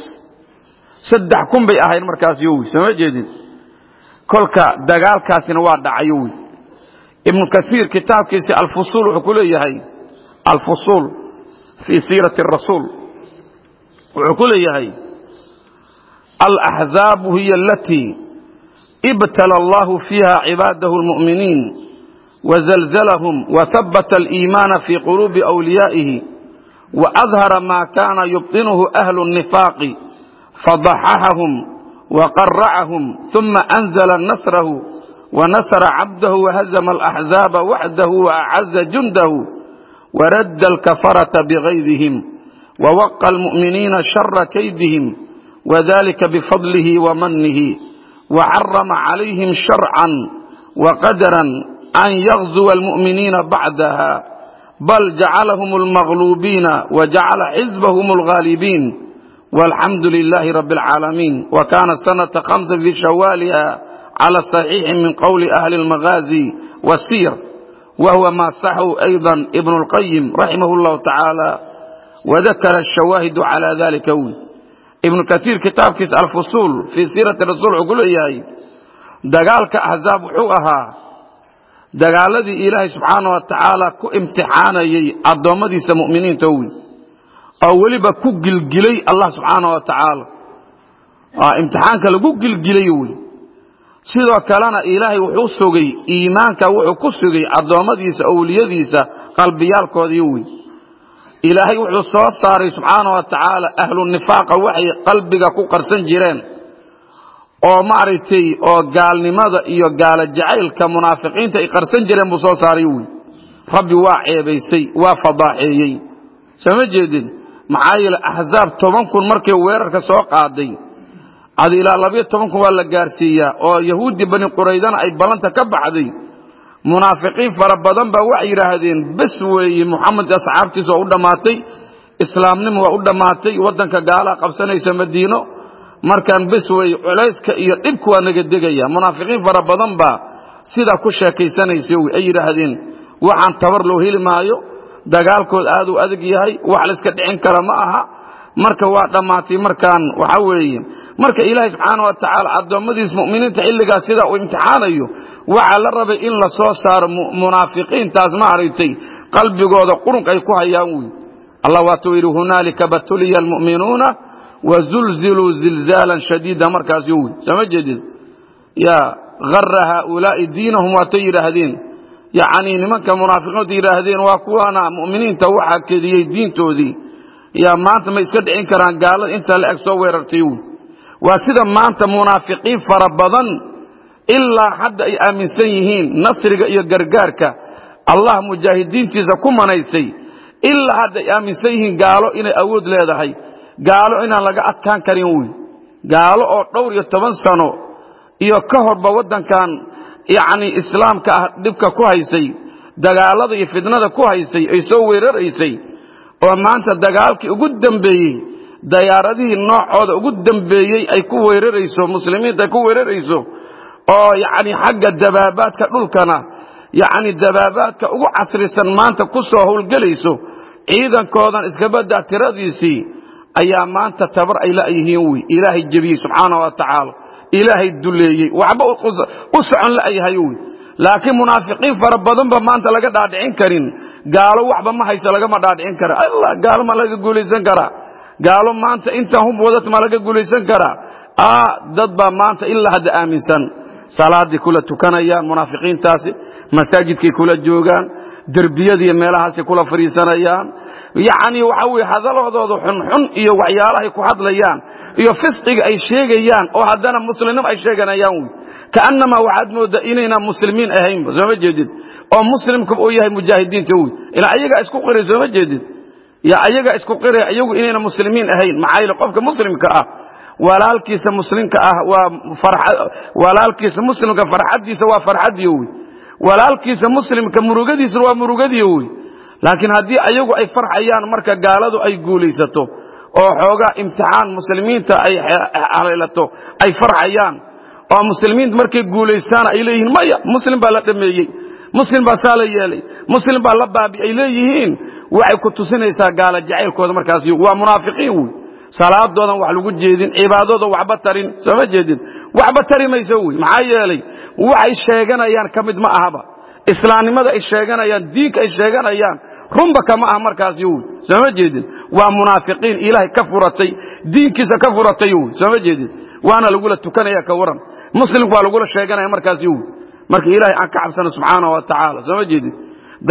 Saddex kun bay ahaayeen markaas yowi sooma jeedin? Kolka dagaalkaasina waa dhacayowi ibnu kaiir kitaabkiisi alfusuul wuxuu ku leeyahay alfusuul fii siirati rasuul wuxuu ku leeyahay alaxzaabu hiya alatii ibtala allahu fiiha cibaadahu اlmu'miniin wazalzalahum wahabata aliimaana fii quluubi أwliyaa'ihi waadhara ma kana yubطinuhu ahlu الnifaaqi fadaxaxahum waqaracahum ثuma anzla nasrahu ونصر عبده وهزم الأحزاب وحده وأعز جنده waradda alkafarata bigaydihim wawaqa almu'miniina shara kaydihim wadalika bifadlihi wamanihi wacarama calayhim sharcan waqadaran an yagzuwa almu'miniina bacdaha bal jacalahum almagluubiina wajacala xizbahum alghaalibiin walxamdu lilaahi rabi alcaalamiin wakana sanata hamsa fi shawaaliha cala saxiixi min qowli ahli almagaazi wasiyr wahuwa ma saxu ayضa ibn اlqayim raximah اllahu tacaala wadakara ashawaahidu cala dalika wi ibnu kaiir kitaabkiisa alfusuul fii siirati rasul wuxuu ku leeyahay dagaalka axzaab wuxuu ahaa dagaaladii ilaahay subxaana wa tacaala ku imtixaanayay addoommadiisa mu'miniinta wi oo weliba ku gilgilay allah subxaana wa tacaala imtixaanka lagu gilgilay wy sidoo kalena ilaahay wuxuu sugay iimaanka wuxuu ku sugay addoommadiisa owliyadiisa qalbiyaalkoodii wy ilaahay wuxuu soo saaray subxaana wa tacaala ahlu nifaaqa waxay qalbiga ku qarsan jireen. Oo maaragtay oo gaalnimada iyo gaalo jacaylka munaafiqiinta ay qarsan jireen buu soo saaray wy rabbi waa ceebaysay waa fadaaxeeyey soo ma jeedin? Maxaa yeele axzaab toban kun markay weerarka soo qaaday ad ilaa labayo toban kun waa la gaarsiiyaa oo yahuuddii bani quraydana ay ballanta ka baxday. Munaafiqiin fara badan baa waxay yidhaahdeen bes weeye moxamed asxaabtiisa waa u dhammaatay islaamnimo waa u dhammaatay waddanka gaalaa qabsanaysa madiino markaan bes weeye culayska iyo dhibku waa naga degaya munaafiqiin fara badan baa sidaa ku sheekaysanaysa ay yidhaahdeen waxaan tabar loo heli maayo dagaalkood aad u adag yahay wax layska dhicin kara ma aha marka waa dhammaatay markaan waxa weeye marka ilaahay subxaana wa tacaala addoommadiis mu'miniinta xilligaas sidaa uu imtixaanayo waxaa la rabay in la soo saaro munaafiqiintaas maaragtay qalbigooda qurunq ay ku hayaan wey allah waatuu yidhi hunaalika batuliya almu'minuuna wazulziluu zilzaalan shadiida. Markaas yo wey sooma jeedid yaa gara haaulaa'i diinahum waatay yidhaahdeen. Yacnii nimanka munaafiqiinta yidhaahdeen waa kuwana mu'miniinta waxaa kediyey diintoodii yaa maanta ma iska dhicin karaan gaalada intaa la eg soo weerartay waa sida maanta munaafiqiin fara badan ilaa hadda ay aaminsan yihiin nasriga iyo gargaarka allah mujaahidiintiisa ku manaysay. Ilaa hadda ay aaminsan yihiin gaalo inay awood leedahay gaalo inaan laga adkaan karin wey gaalo oo dhowr iyo toban sano iyo ka horba waddankan yacni islaamka ah dhibka ku haysay dagaalada iyo fidnada ku haysay ay soo weeraraysay oo maanta dagaalkii ugu dambeeyey dayaaradihii noocooda ugu dambeeyey ay ku weerarayso muslimiinta ay ku weerarayso oo yacni xagga dabaabaadka dhulkana yacni dabaabaadka ugu casrisan maanta ku soo howlgelayso ciidankoodan iskabadaa tiradiisii ayaa maanta tabar ay la'yihiin wey ilaahay jebiyey subxaana wa tacaala. Ilaahay duleeyey. Waxba u socon la'yahay wey laakiin munaafiqiin fara badanba maanta laga dhaadhicin karin gaalo waxba ma haysa lagama dhaadhicin kara. Allah gaalo ma laga guulaysan karaa. Gaalo maanta intaan hub wadat ma laga guulaysan karaa. Dad baa maanta ilaa hadda aaminsan. Salaaday kula tukanayaan munaafiqiintaasi masaajidkay kula joogaan derbiyadiiyo meelahaasay kula fadhiisanayaan. Yacnii waxa weye hadaladoodooda xunxun iyo waxyaalahay ku hadlayaan iyo fisqiga ay sheegayaan oo haddana muslimnimo ay sheeganayaan. Wey kaannamaa waxaad mooddaa inayna muslimiin ahaynba sooma jeedid oo muslimka uu yahay mujaahidiinta wey ilaa ayagaa isku qiray sooma jeedid ya ayagaa isku qiray ayagu inayna muslimiin ahayn. Maxaa yeele qofka muslimka ah walaalkiisa muslimka ah waa walaalkiisa muslimka farxaddiisa waa farxadiyo wey walaalkiisa muslimka murugadiisana waa murugadiyo wey laakiin haddii ayagu ay farxayaan marka gaaladu ay guulaysato oo xoogaa imtixaan muslimiinta ay haleelato ay farxayaan oo muslimiinta markay guulaystaan ay leeyihiin maya muslim baa la dhameeyey muslim baa saa la yeelay. Muslim baa la baabi ay leeyihiin. Waxay ku tusinaysaa gaala jacaylkooda markaas waa munaafiqiin wey salaadoodan wax lagu jeedin cibaadooda waxba tarin. Sooma jeedin? Waxba tari mayso wey maxaa yeelay waxay sheeganayaan ka mid ma ahaba. Islaamnimada ay sheeganayaan diinka ay sheeganayaan runba kama aha markaasi wey sooma jeedin? Waa munaafiqiin ilaahay ka furatay diinkiisa ka furatay wey sooma jeedin? Waana lagula tukanaya ka waran. Muslimku waa lagula sheeganaya markaasi wey marka ilaahay aan ka cabsano subxaana wa tacaala sooma jeedin?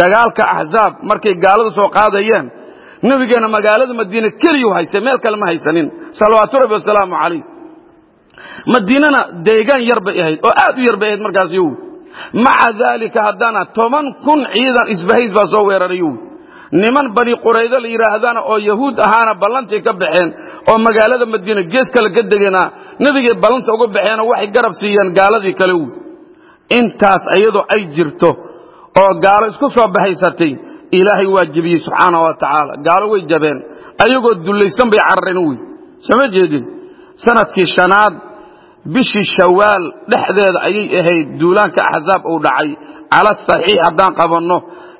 Dagaalka axzaab markay gaalada soo qaadayeen nabigeenna magaalada madiine keliyu haystay meel kale ma haysanin. Salawaatu rabbi wasalaamu calayh. Madiinana deegaan yar bay ahayd oo aad u yar bay ahayd markaas yow maca daalika haddana toban kun ciidan isbahays baa soo weeraray yow niman bani quraydo la yidhaahdana oo yahuud ahaana ballantii ka baxeen oo magaalada madiina gees kale ka degena nebigay ballanta uga baxeenoo waxay garab siiyeen gaaladii kale wy intaas iyadoo ay jirto oo gaalo isku soo bahaysatay ilaahay waa jebiyey subxaana wa tacaala. Gaalo way jabeen ayagoo dullaysan bay carareen wy sooma jeedin? Sanadkii shanaad bishii shawaal dhexdeeda ayay ahayd duulaanka axzaab uu dhacay. Cala saxiix haddaan qabanno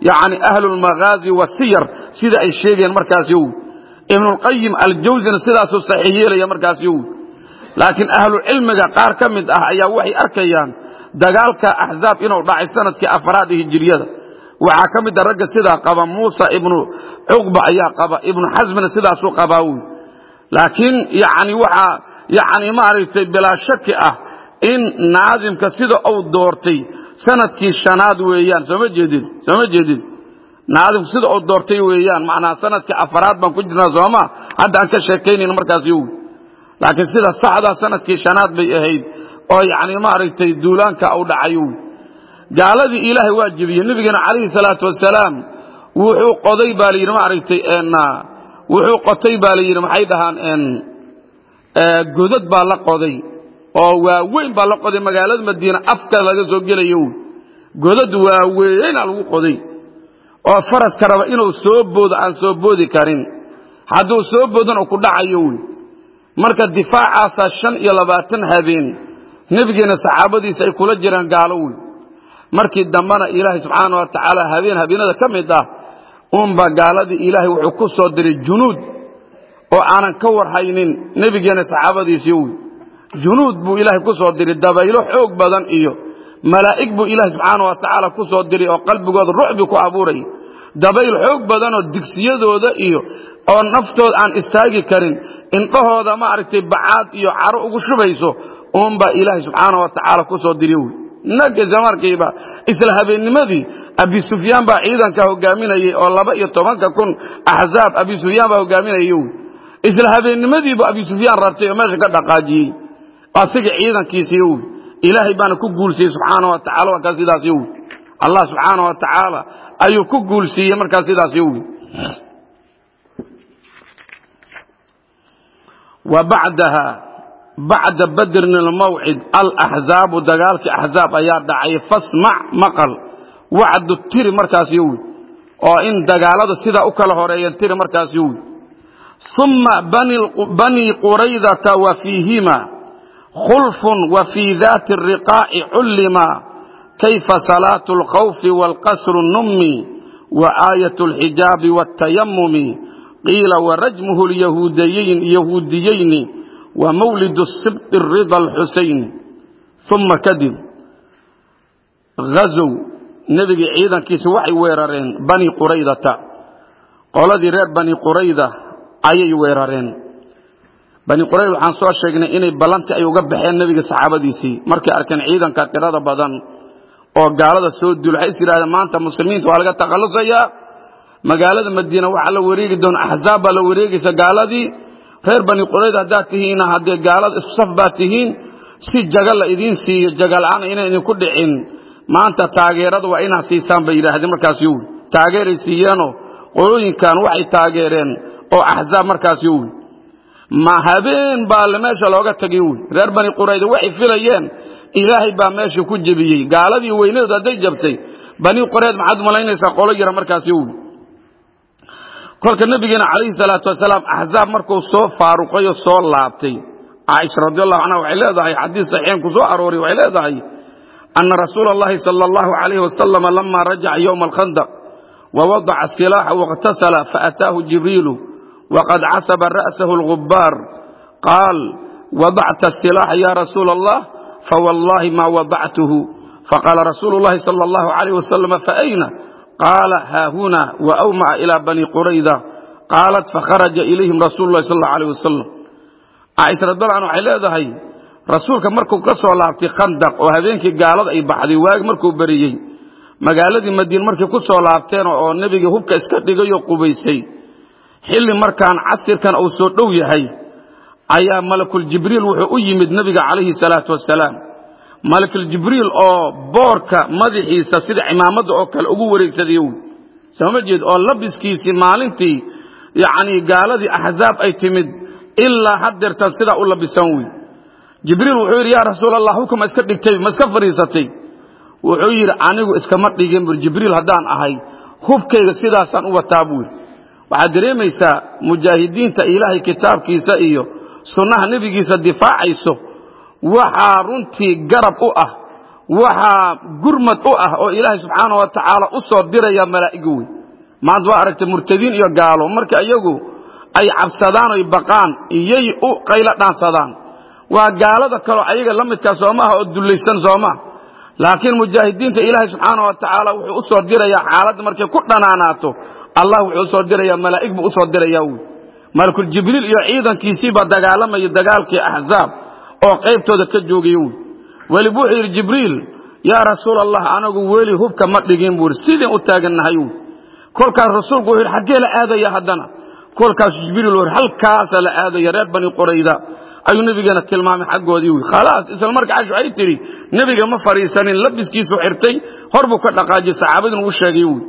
yacni ahlulmaghaazi wasiyar sida ay sheegeen markaas yow ibnulqayim aljawsina sidaasuu saxiix yeelaya markaas yow laakiin ahlucilmiga qaar ka mid ah ayaa waxay arkayaan dagaalka axzaab inuu dhacay sannadkii afraad ee hijiriyada waxaa ka mid a ragga sidaa qaba muusa ibnu cuqba ayaa qaba ibnu xasmina sidaasuu qabaa wy laakiin yani waxaa yani maaragtay bilaa shaki ah in naadimka sida uu doortay sannadkii shanaad weeyaan sooma jeedid sooma jeedid naadimku sida uu doortay weeyaan macnaa sannadkii afaraad baan ku jirnaa sooma hadda aan ka sheekaynayno markaas yow laakiin sida saxdaa sannadkii shanaad bay ahayd oo yani maaragtay duulaanka u dhacay. Wy gaaladii ilaahay waa jebiyey nebigeena calayhi salaatu wasalaam wuxuu qoday baa layidhi maaragtay wuxuu qotay baa la yidhi maxay dhahaan godad baa la qoday oo waaweyn baa la qoday. Magaalada madiina afka laga soo gelayo godad waaweyna lagu qoday oo faraska raba inuu soo boodo aan soo boodi karin. Hadduu soo boodana ku dhacayo. Marka difaacaasaa shan iyo labaatan habeen nebigeena saxaabadiisa ay kula jiraan gaalo wey markii dambena ilaahay subxaana wa tacaala habeen habeenada ka mid ah uunba gaaladii ilaahay wuxuu ku soo diray junuud oo aanan ka warhaynin nebigeena saxaabadiisii wy junuud buu ilaahay ku soo diray dabaylo xoog badan iyo malaa'ig buu ilaahay subxaana wa tacaala ku soo diray oo qalbigooda rucbi ku abuuray. Dabayl xoog badanoo digsiyadooda iyo oo naftooda aan istaagi karin indhahooda maaragtay bacaad iyo caro ugu shubayso uunbaa ilaahay subxaana wa tacaala ku soo diri wy nagasa markiiba isla habeennimadii abi sufyaan baa ciidanka hogaaminayey oo laba iyo tobanka kun axzaab abi sufyaan baa hogaaminayey wy isla habeennimadiibu abi sufyaan rartay oo meesha ka dhaqaajiyey. Asiga ciidankiisii wy ilaahay baana ku guulsiiyey subxaana wa tacala waa kaa sidaas wy allah subxaana wa tacaala ayuu ku guulsiiyey markaa sidaas wy wa bacda badrin almawcid alaxzaabu dagaalkii axzaab ayaa dhacay fasmac maqal. Wacdu tiri markaas yowi oo in dagaalada sidaa u kala horeeyeen tiri markaas yowi uma bani quraydata wa fiihima khulfun wa fii daati riqaaci cullima kayfa salaatu alkhawfi waalqasru nummi wa aayat alxijaabi waaltayamumi qiila warajmuhu lyahuudiyayni wa mawlidu sibti rida alxusayn uma kadib hazow nebigii ciidankiisa waxay weerareen bani quraydata. Qoladii reer bani qurayda ayay weerareen. Bani qurayda waxaan soo sheegnay inay ballantii ay uga baxeen nebiga saxaabadiisii. Markay arkeen ciidanka tirada badan oo gaalada soo duul waxay maanta muslimiinta waa laga takhallusayaa. Magaalada madiina waxaa la wareegi doona axzaab baa la wareegaysa gaaladii reer bani qurayda haddaad tihiinna haddee gaalada isku saf baad tihiin si jaga la idiin siiyo jagala'aan inay idinku dhicin maanta taageerada waa inaad siisaan bay yidhaahdeen markaas yowi taageeray siiyeenoo qolooyinkan waxay taageereen oo axzaab markaas yowi ma habeen baa meesha looga tagay wy reer bani qurayda waxay filayeen ilaahay baa meesha ku jebiyey. Gaaladii weynadood hadday jabtay bani qurayd maxaad malaynaysaa qolo yara markaas yowi kolka nabigeena calayhi salaatu wasalaam axzaab markuu soo faaruqay oo soo laabtay caaisha radiallahu canha waxay leedahay xadiis saxiixan ku soo arooray waxay leedahay ana rasuula allahi sala allahu calayhi wasalama lama rajaca yowma alkhandaq wawadaca asilaaxa waاqtasala faataahu jibriilu waqad casaba ra'sahu algubaar qaal wadacta asilaaxa ya rasuula allah fawallahi ma wadactuhu faqaala rasuulu llahi sala allahu calayh wasalama faayna qaala haahuna waawmaca ilaa bani qurayda qaalat fakharaja ilayhim rasuulu lahi sal allau alayh wasalam caaisha anha waxay leedahay rasuulka markuu ka soo laabtay khandaq oo habeenkii gaalada ay baxday waagi markuu beriyey magaaladii madiine markay ku soo laabteen oo nebigii hubka iska dhigayoo qubaysay xilli markaan casirkan uu soo dhow yahay ayaa malakuljibriil wuxuu u yimid nebiga calayhi salaatu wasalaam malakuljibriil oo boorka madaxiisa sida cimaamadda oo kale ugu wareegsaday sooma jeed oo labiskiisii maalintii yacni gaaladii axzaab ay timid ilaa haddeertaan sidaa u labisan wey. Jibriil wuxuu yidhi yaa rasuul allah hukuma iska dhigtay ma iska fadhiisatay? Wuxuu yidhi anigu iskama dhigin bur jibriil haddaan ahay hubkayga sidaasaan u wataa buu yidhi. Waxaad dareemaysaa mujaahidiinta ilaahay kitaabkiisa iyo sunnaha nebigiisa difaacayso waxaa runtii garab u ah waxaa gurmad u ah oo ilaahay subxaana wa tacaala u soo diraya malaa'iga wey maanta waa aragtay murtadiin iyo gaalo marka iyagu ay cabsadaan oy baqaan iyay u qaylo dhaansadaan. Waa gaalada kaleo ayaga la midkaa soomaha oo dullaysan soomaha laakiin mujaahidiinta ilaahay subxaana wa tacaala wuxuu u soo dirayaa xaaladda markay ku dhanaanaato. Allah wuxuu u soo dirayaa malaa'ig buu u soo dirayaa wey malakuljibriil iyo ciidankiisiibaa dagaalamaya dagaalkii axzaab oo qaybtooda ka joogaya wey weliba wuxuu yidhi jibriil yaa rasuul allah anagu weli hubka ma dhigin buu yidhi sidin u taagannahay wey kolkaas rasuulku wuxuu yidhi xaggee la aadaya haddana. Kolkaas jibriil wuxuu halkaasa la aadaya reer bani qurayda. Ayuu nebigeena tilmaamay xaggoodii wey khalaas isla marka cash waxay tidhi nebiga ma fadhiisanin labiskiisu xirtay hor ka dhaqaajiyey saxaabadina uu sheegay wey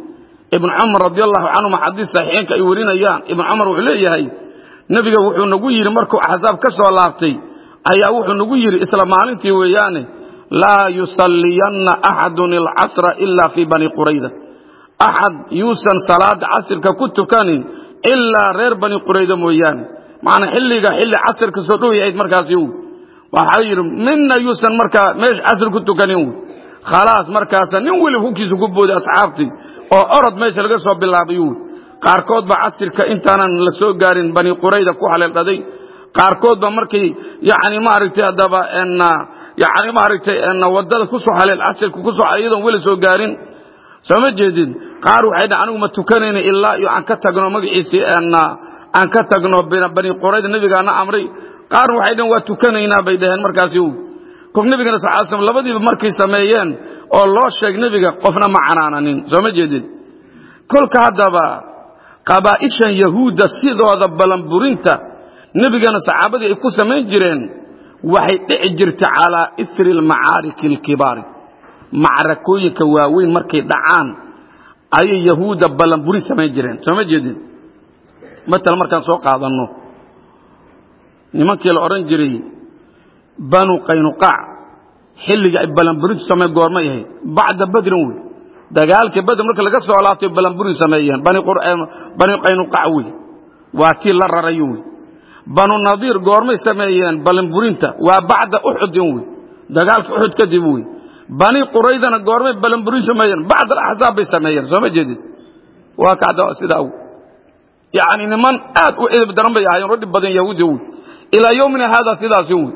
ibn cumar radi allahu canhuma xadiis saxiixeenka ay warinayaan ibn cumar wuxuu leeyahay nebiga wuxuu nagu yidhi markuu axsaab ka soo laabtay ayaa wuxuu nagu yidhi isla maalintii weeyaane laa yusalliyanna axadun alcasra ila fii bani qurayda. Axad yuusan salaada casirka ku tukanin ilaa reer bani qurayda mooyaane. Macnaa xilliga xilli casirka soo dhow yahayd markaasi wy waxaa yidhi midna yuusan markaa meesha casir ku tukanin wy khalaas markaasa nin weliba hugkiisa ku booday asxaabtii oo orod meesha laga soo bilaabay wy qaarkood ba casirka intaanan la soo gaarin bani qurayda ku haleeldhaday qaarkood ba markay yani maaragtay haddaba yani maaragtay waddada ku soo haleel casirka ku soo iyadoon weli soo gaarin. Sooma jeedin? Qaar waxay dhaheen anigu ma tukanayna ilaa iyo aan ka tagno magaciisii aan ka tagno bani qurayda nebigaana amray. Qaarna waxay dhaheen waa tukanaynaa bay dhaheen markaasi kol nebigana sal l slam labadiiba markay sameeyeen oo loo sheeg nebiga qofna ma canaananin. Sooma jeedin? Kolka haddaba qabaa'ishan yahuudda sidooda balanburinta nebigana saxaabadii ay ku samayn jireen waxay dhici jirtay calaa iri almacaariki alkibaari. Macrakooyinka waaweyn markay dhacaan ayay yahuudda ballanburi samayn jireen. Sooma jeedin? Matal markaan soo qaadanno? Nimankii la odhan jiray banu qaynuqaac xilliga ay ballanburintu samey goormay ahayd bacda badrin wey. Dagaalkii badr marka laga soo laabtay ballanburin sameeyeen. Bani qaynuqaac wey. Waa tii la rarayo wey banu nadiir goormay sameeyeen ballanburinta waa bacda uxudin wey dagaalka uxud kadib wey bani quraydana goormay ballanburin sameeyeen. Bacd alaxzaab bay sameeyeen. Sooma jeedid waa kacda sidaa yacni niman aad u edib daran bay ahaayeen. Rodhi badan yahuudi wey ilaa yowmina haada sidaasi wey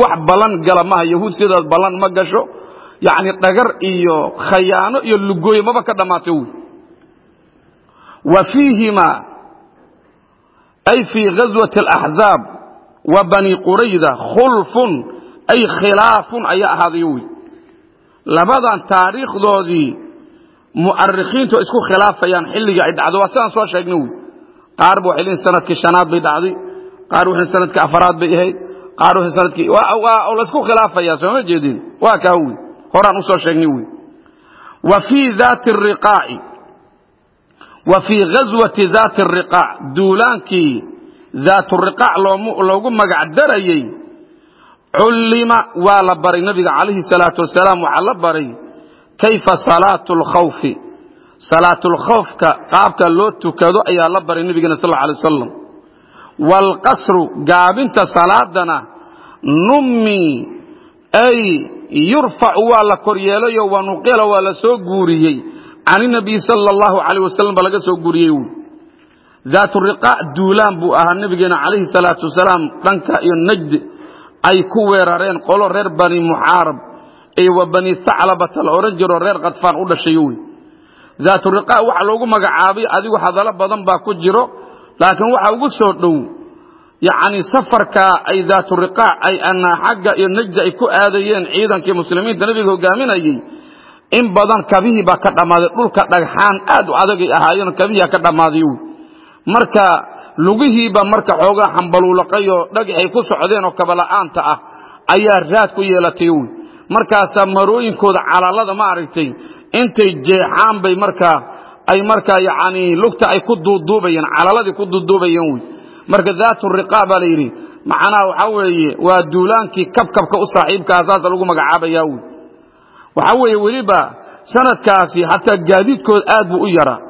wax ballan gala maha yahuud sidaas ballan ma gasho. Yacni dhagar iyo khayaano iyo lugooye maba ka dhammaatay wey wa fiihima fii ghaswati alaxzaab wa bani qurayda khulfun ay khilaafun ayaa ahaaday wey labadan taariikhdoodii mu'arikhiintu isku khilaafayaan xilligii ay dhacdo waa sidaan soo sheegnay wey qaar ba waxay leeyiin sannadkii shanaad bay dhacday qaar waxay sannadkii afaraad bay ahayd qaar waxay sannadkii waa laysku khilaafayaa sooma jeedin waa kaa wey horaan u soo sheegnay wey wa fii daati riqaaci wa fii ghaswati daati riqaac duulaankii daatu riqaac loogu magac darayey cullima waa la baray nabiga calayhi salaatu wasalaam waxaa la baray kayfa salaatu lkhawfi salaatulkhawfka qaabka loo tukado ayaa la baray nabigeena sal alay wasalam waalqasru gaabinta salaadana nummi ay yurfacu waa la koryeelayo wanuqila waa la soo guuriyey can inabiy sala allahu calayh wasalam ba laga soo guuriyey wy daatu riqaac duulaan buu ahaa nabigeena calayhi salaatu wasalaam. Dhanka iyo najd ay ku weerareen qolo reer bani muxaarab iyo wa bani thaclabata la odhan jiro reer khadfaan u dhashay wey daatu riqaac waxa loogu magacaabay adigu hadallo badan baa ku jiro laakiin waxa ugu soo dhow yacni safarka ay daatu riqaac ay xagga iyo najda ay ku aadayeen ciidankii muslimiinta nebiga hogaaminayey in badan kabihii baa ka dhammaaday dhulka dhagxaan aad u adagay ahaayeen kabihiia ka dhammaaday marka lugihiiba marka xoogaa xambaluulaqayoo dhagaxay ku socdeen oo kabala'aanta ah ayaa raad ku yeelatay markaasaa marooyinkooda calaalada ma aragtay intay jeexaan bay markaa ay markaa yani lugta ay ku duuduubayeen calaladii ku duuduubayeen wey marka daatu riqaa baa la yidhi macnaha waxaa weeye waa duulaankii kabkabka u saaxiibkaa saasa lagu magacaabaya wey waxaa weeye weliba sanadkaasi xataa gaadiidkood aad buu u yaraa.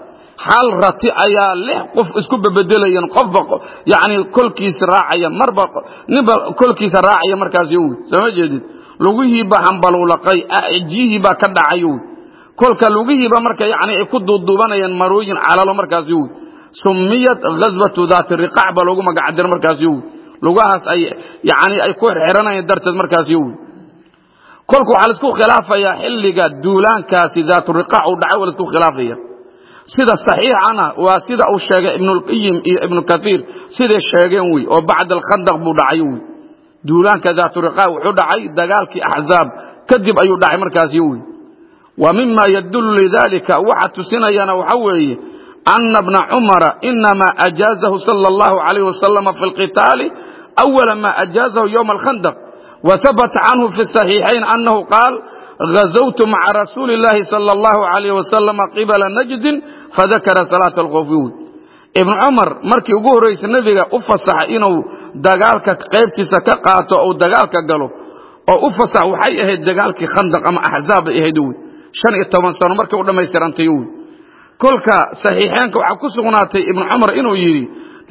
Hal rati ayaa lix qof isku bebedelayeen qofba yani kolkiisa raacaya marba ninba kolkiisa raacaya markaasi wy sooma jeedid lugihiiba hambalulaqay jiyihiibaa ka dhacay wy kolka lugihiiba marka yani ay ku duuduubanayeen marooyin calalo markaasi wy sumiyat ghaswatu daati riqac baa loogu magacdira markaasi wy lugahaas ay yani ay ku xirxiranayeen darteed kolka waxaa la isku khilaafayaa xilliga duulaankaasi daatu riqac uu dhacay waa la isku khilaafaya. Sida saxiixana waa sida uu sheegay ibnulqayim iyo ibnu kaiir siday sheegeen wey oo bacda alkhandaq buu dhacay wey duulaanka daatu riqaa wuxuu dhacay dagaalkii axzaab kadib ayuu dhacay markaasi wey wa mima yadulu lidalika waxa tusinayana waxa weeye ana bna cumara inama ajaazahu sala allahu alayh wasalama fi lqitaali awala ma ajaazahu yowma alkhandaq wahbata canhu fi saxiixayn anahu qaal hazawtu maca rasuuli اlaahi sal اllahu alayh wasalam qibala najdin fadakara salaat alqofyuud ibnu cumar markii ugu horraysa nebiga u fasaxa inuu dagaalka qaybtiisa ka qaato u dagaalka galo oo u fasax waxay ahayd dagaalkii khandaq ama axzaab bay ahayd wy shan iyo toban sano markii u dhammaystirantay wy kolka saxiixeenka waxaa ku sugnaatay ibnu cumar inuu yidhi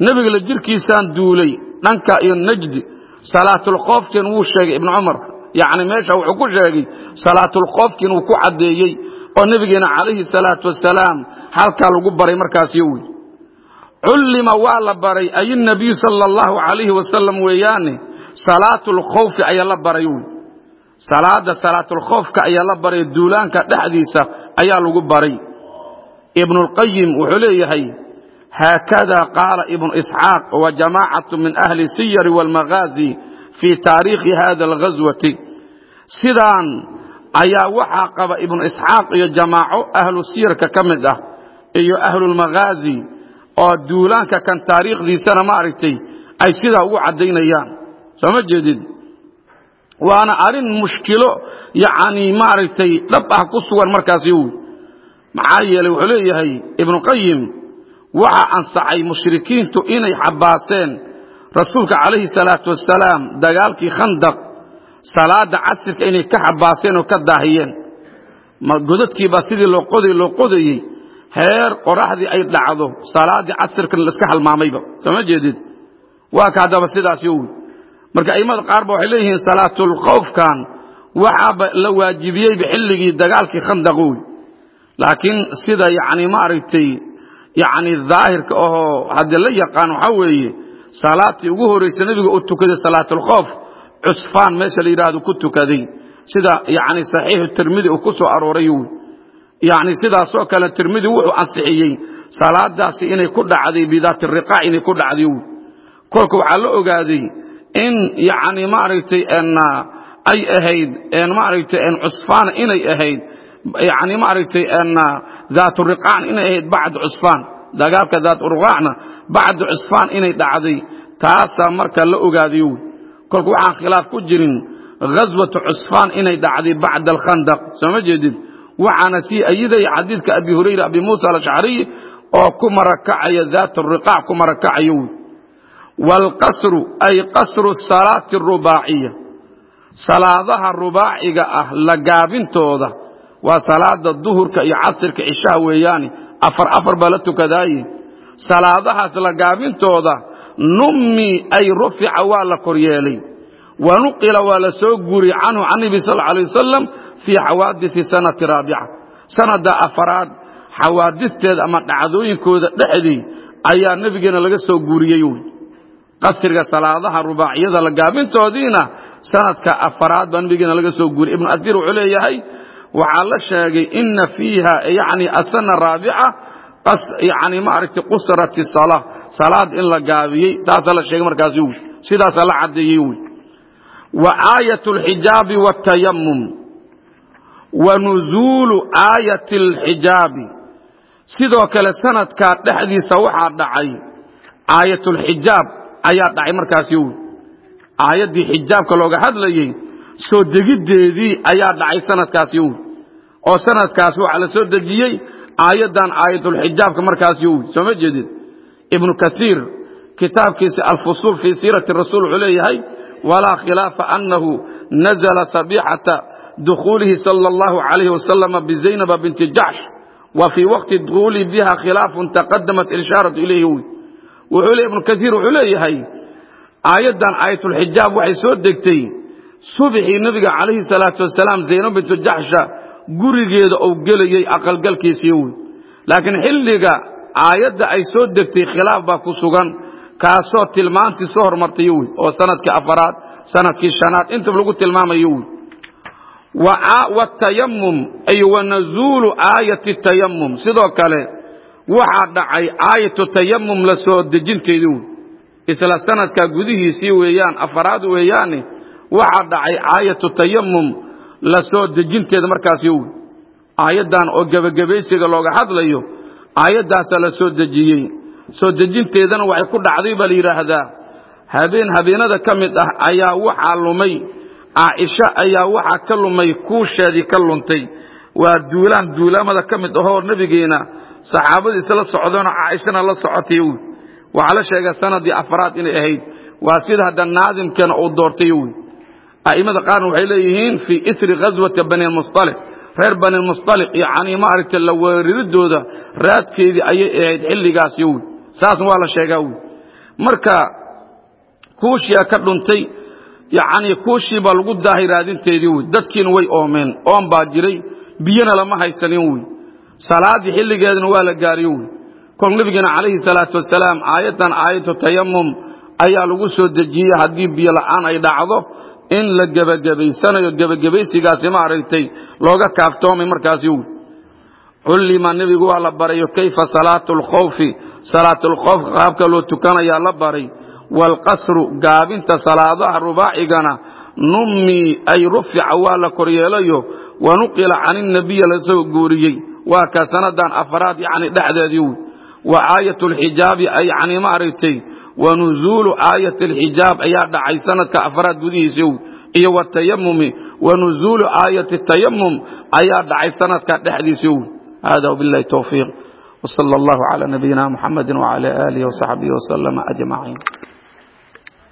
nebiga la jirkiisaan duulay dhanka iyo najdi salaatulkoofkin wuu sheegay ibnu cumar yani meesha wuxuu ku sheegay salaatulkoofkin wuu ku caddeeyey oo nebigeena calayhi salaatu wasalaam halkaa lagu baray markaasi wey cullima waa la baray ay nabiyu sala allahu calayhi wasalam weeyaane salaatulkhowfi ayaa la baray wey salaada salaatulkhoofka ayaa la baray duulaanka dhexdiisa ayaa lagu baray. Ibnulqayim wuxuu leeyahay haakada qaala ibnu isxaaq wa jamaacatu min ahli siyari walmaghaazi fii taariikhi hada alghaswati sidaan ayaa waxaa qaba ibnu isxaaq iyo jamaaco ahlu siyarka ka mid ah iyo ahlulmaghaazi oo duulaanka kan taariikhdiisana maaragtay ay sidaa ugu caddaynayaan soo ma jeedid waana arrin mushkilo yacni maaragtay dhab ah ku sugan markaasi wy maxaa yeelay wuxuu waxaa ansaxay mushrikiintu inay xabaaseen rasuulka calayhi salaatu wasalaam dagaalkii khandaq. Salaada casirka inay ka xabaaseen oo ka daahiyeen. Godadkiibaa sidii loo qoday loo qodayey. Heer qoraxdii ay dhacdo salaaddii casirkan laiska halmaamayba. Sooma jeedid? Waa ka haddaba sidaas yowi marka a'immada qaar ba waxay leeyihiin salaatulkhowfkan waxaaba la waajibiyeyba xilligii dagaalkii khandaqowy laakiin sida yacni maaragtay yacni daahirka ahoo haddii la yaqaan waxaa weeye salaatii ugu horraysa nebiga u tukaday salaatulkhoof cusfaan meesha la yidhaahdo ku tukaday. Sida yacni saxiixu tirmidi uu ku soo arooray wy yacni sidaasoo kale tirmidi wuxuu ansixiyey salaadaasi inay ku dhacday bidaati riqaac inay ku dhacday kolka waxaa la ogaaday in yacni maaragtay ay ahayd maaragtay cusfaan inay ahayd yani maaragtay daatu riqaan inay ahayd bacd cusfaan. Dagaalka daatu riqaacna bacdu cusfaan inay dhacday. Taasaa marka la ogaaday wy kolka waxaan khilaaf ku jirin ghaswatu cusfaan inay dhacday bacda alkhandaq. Soo ma jeedid waxaana sii ayidaya xadiidka abi hurayra abi muusa alashcariy oo ku marakacaya daat riqaac ku marakacaya wy waalqasru ay qasru salaati arubaaciya salaadaha rubaaciga ah la gaabintooda waa salaada duhurka iyo casirka cishaha weeyaane afar afar baa la tukadaaye. Salaadahaas la gaabintooda nummi ay rufica waa la koryeelay wa waa la soo guuriyey canhu can nebi sal alay wasalam fii xawaadisi sanati raabica. Sanada afaraad xawaadisteeda ama dhacdooyinkooda dhexdii ayaa nebigeena laga soo guuriyey wy qasriga salaadaha rubaaciyada la gaabintoodiina sanadka afaraad baa nebigeena laga soo guuriyey. Ibnu asiir wuxuu leeyahay waxaa la sheegay ina fiiha yani asana raabica yani maaragtay qusrat sala salaad in la gaabiyey taasaa la sheegay markaasi wy sidaasaa la caddeeyey wy wa aayat alxijaabi waatayamum wa nuzuulu aayati alxijaabi sidoo kale sanadkaa dhexdiisa waxaa dhacay aayatulxijaab ayaa dhacay markaasi wy aayaddii xijaabka looga hadlayey soo degiddeedii ayaa dhacay sanadkaasi wy oo sanadkaas waxaa la soo dejiyey aayaddan aayatulxijaabka markaasi wy soo ma jeedid ibnu kaiir kitaabkiisa alfusuul fii siirati rasuul wuxuu leeyahay walaa khilaafa annahu nazla sabixata dukhuulihi sala allahu calayhi wasalama bizaynaba binti jacsh wa fii waqti dukhuulihi biha khilaafun taqadamat ilishaaratu ilayhi. Wy wuxuu le ibnu kaiir wuxuu leeyahay aayaddan aayatulxijaab waxay soo degtay subxii nebiga calayhi salaatu wasalaam zaynab bintu jaxsha gurigeeda ou gelayey aqalgalkiisii wy laakiin xilliga aayadda ay soo degtay khilaaf baa ku sugan kaasoo tilmaantii soo hormartay wy oo sannadkii afaraad sannadkii shanaad intaba lagu tilmaamayo wy watayamum ay wanazuulu aayati tayamum sidoo kale waxaa dhacay aayatu tayamum la soo dejinteedii wy isla sanadka gudihiisii weeyaan afaraad weeyaane waxaa dhacay aayatu tayamum la soo dejinteeda markaasi wy aayaddan oo gebagabaysiga looga hadlayo aayaddaasaa la soo dejiyey. Soo dejinteedana waxay ku dhacday baa la yidhaahdaa habeen habeenada ka mid ah ayaa waxaa lumay caaisha ayaa waxaa ka lumay kuusheedii ka luntay. Waa duulaan duulaamada ka mid ahoo nebigeena saxaabadiisa la socdona caaishana la socotay wy waxaa la sheegaa sanadii afraad inay ahayd. Waa sida hadda naadimkeena uu doortay wy a'immada qaarna waxay leeyihiin fii isri ghaswati bani musطaliq reer bani musطaliq yacanii maaragtay la weeraridooda raadkeedii ayay ahayd xilligaasi wy saasna waa la sheegaa wy marka kuushiyaa ka dhuntay yacanii kuushii baa lagu daahay raadinteedii wy dadkiina way oomeen oon baa jiray biyona lama haysanin wy salaaddii xilligeedana waa la gaariyo wy kol nebigeena calayhi salaatu wasalaam aayaddan aayatu tayamum ayaa lagu soo dejiyey haddii biyo la'aan ay dhacdo in la gebagabaysanayo gebagabaysigaasi maaragtay looga kaaftoomay markaasi wy cullima nebigu waa la barayo kayfa salaatu alkhawfi salaatulkhawfka qaabka loo tukanayaa la baray. Waalqasru gaabinta salaadaha rubaacigana nummii ay rufica waa la koryeelayo. Wa nuqila can innabiya la soo guuriyey. Waa ka sanadan afaraad yacni dhexdeedii wy wa aayatu alxijaabi ay yacni maaragtay wa nuzuulu aayati alxijaab ayaa dhacay sanadka afaraad gudihiisii wy iyo watayamumi wa nuzuulu aayati tayamum ayaa dhacay sanadka dhexdiisii wy hada wbillahi towfiiq wsala allahu cala nabiyina muxamedi wcala aalihi wsaxbihi wslama ajmaciin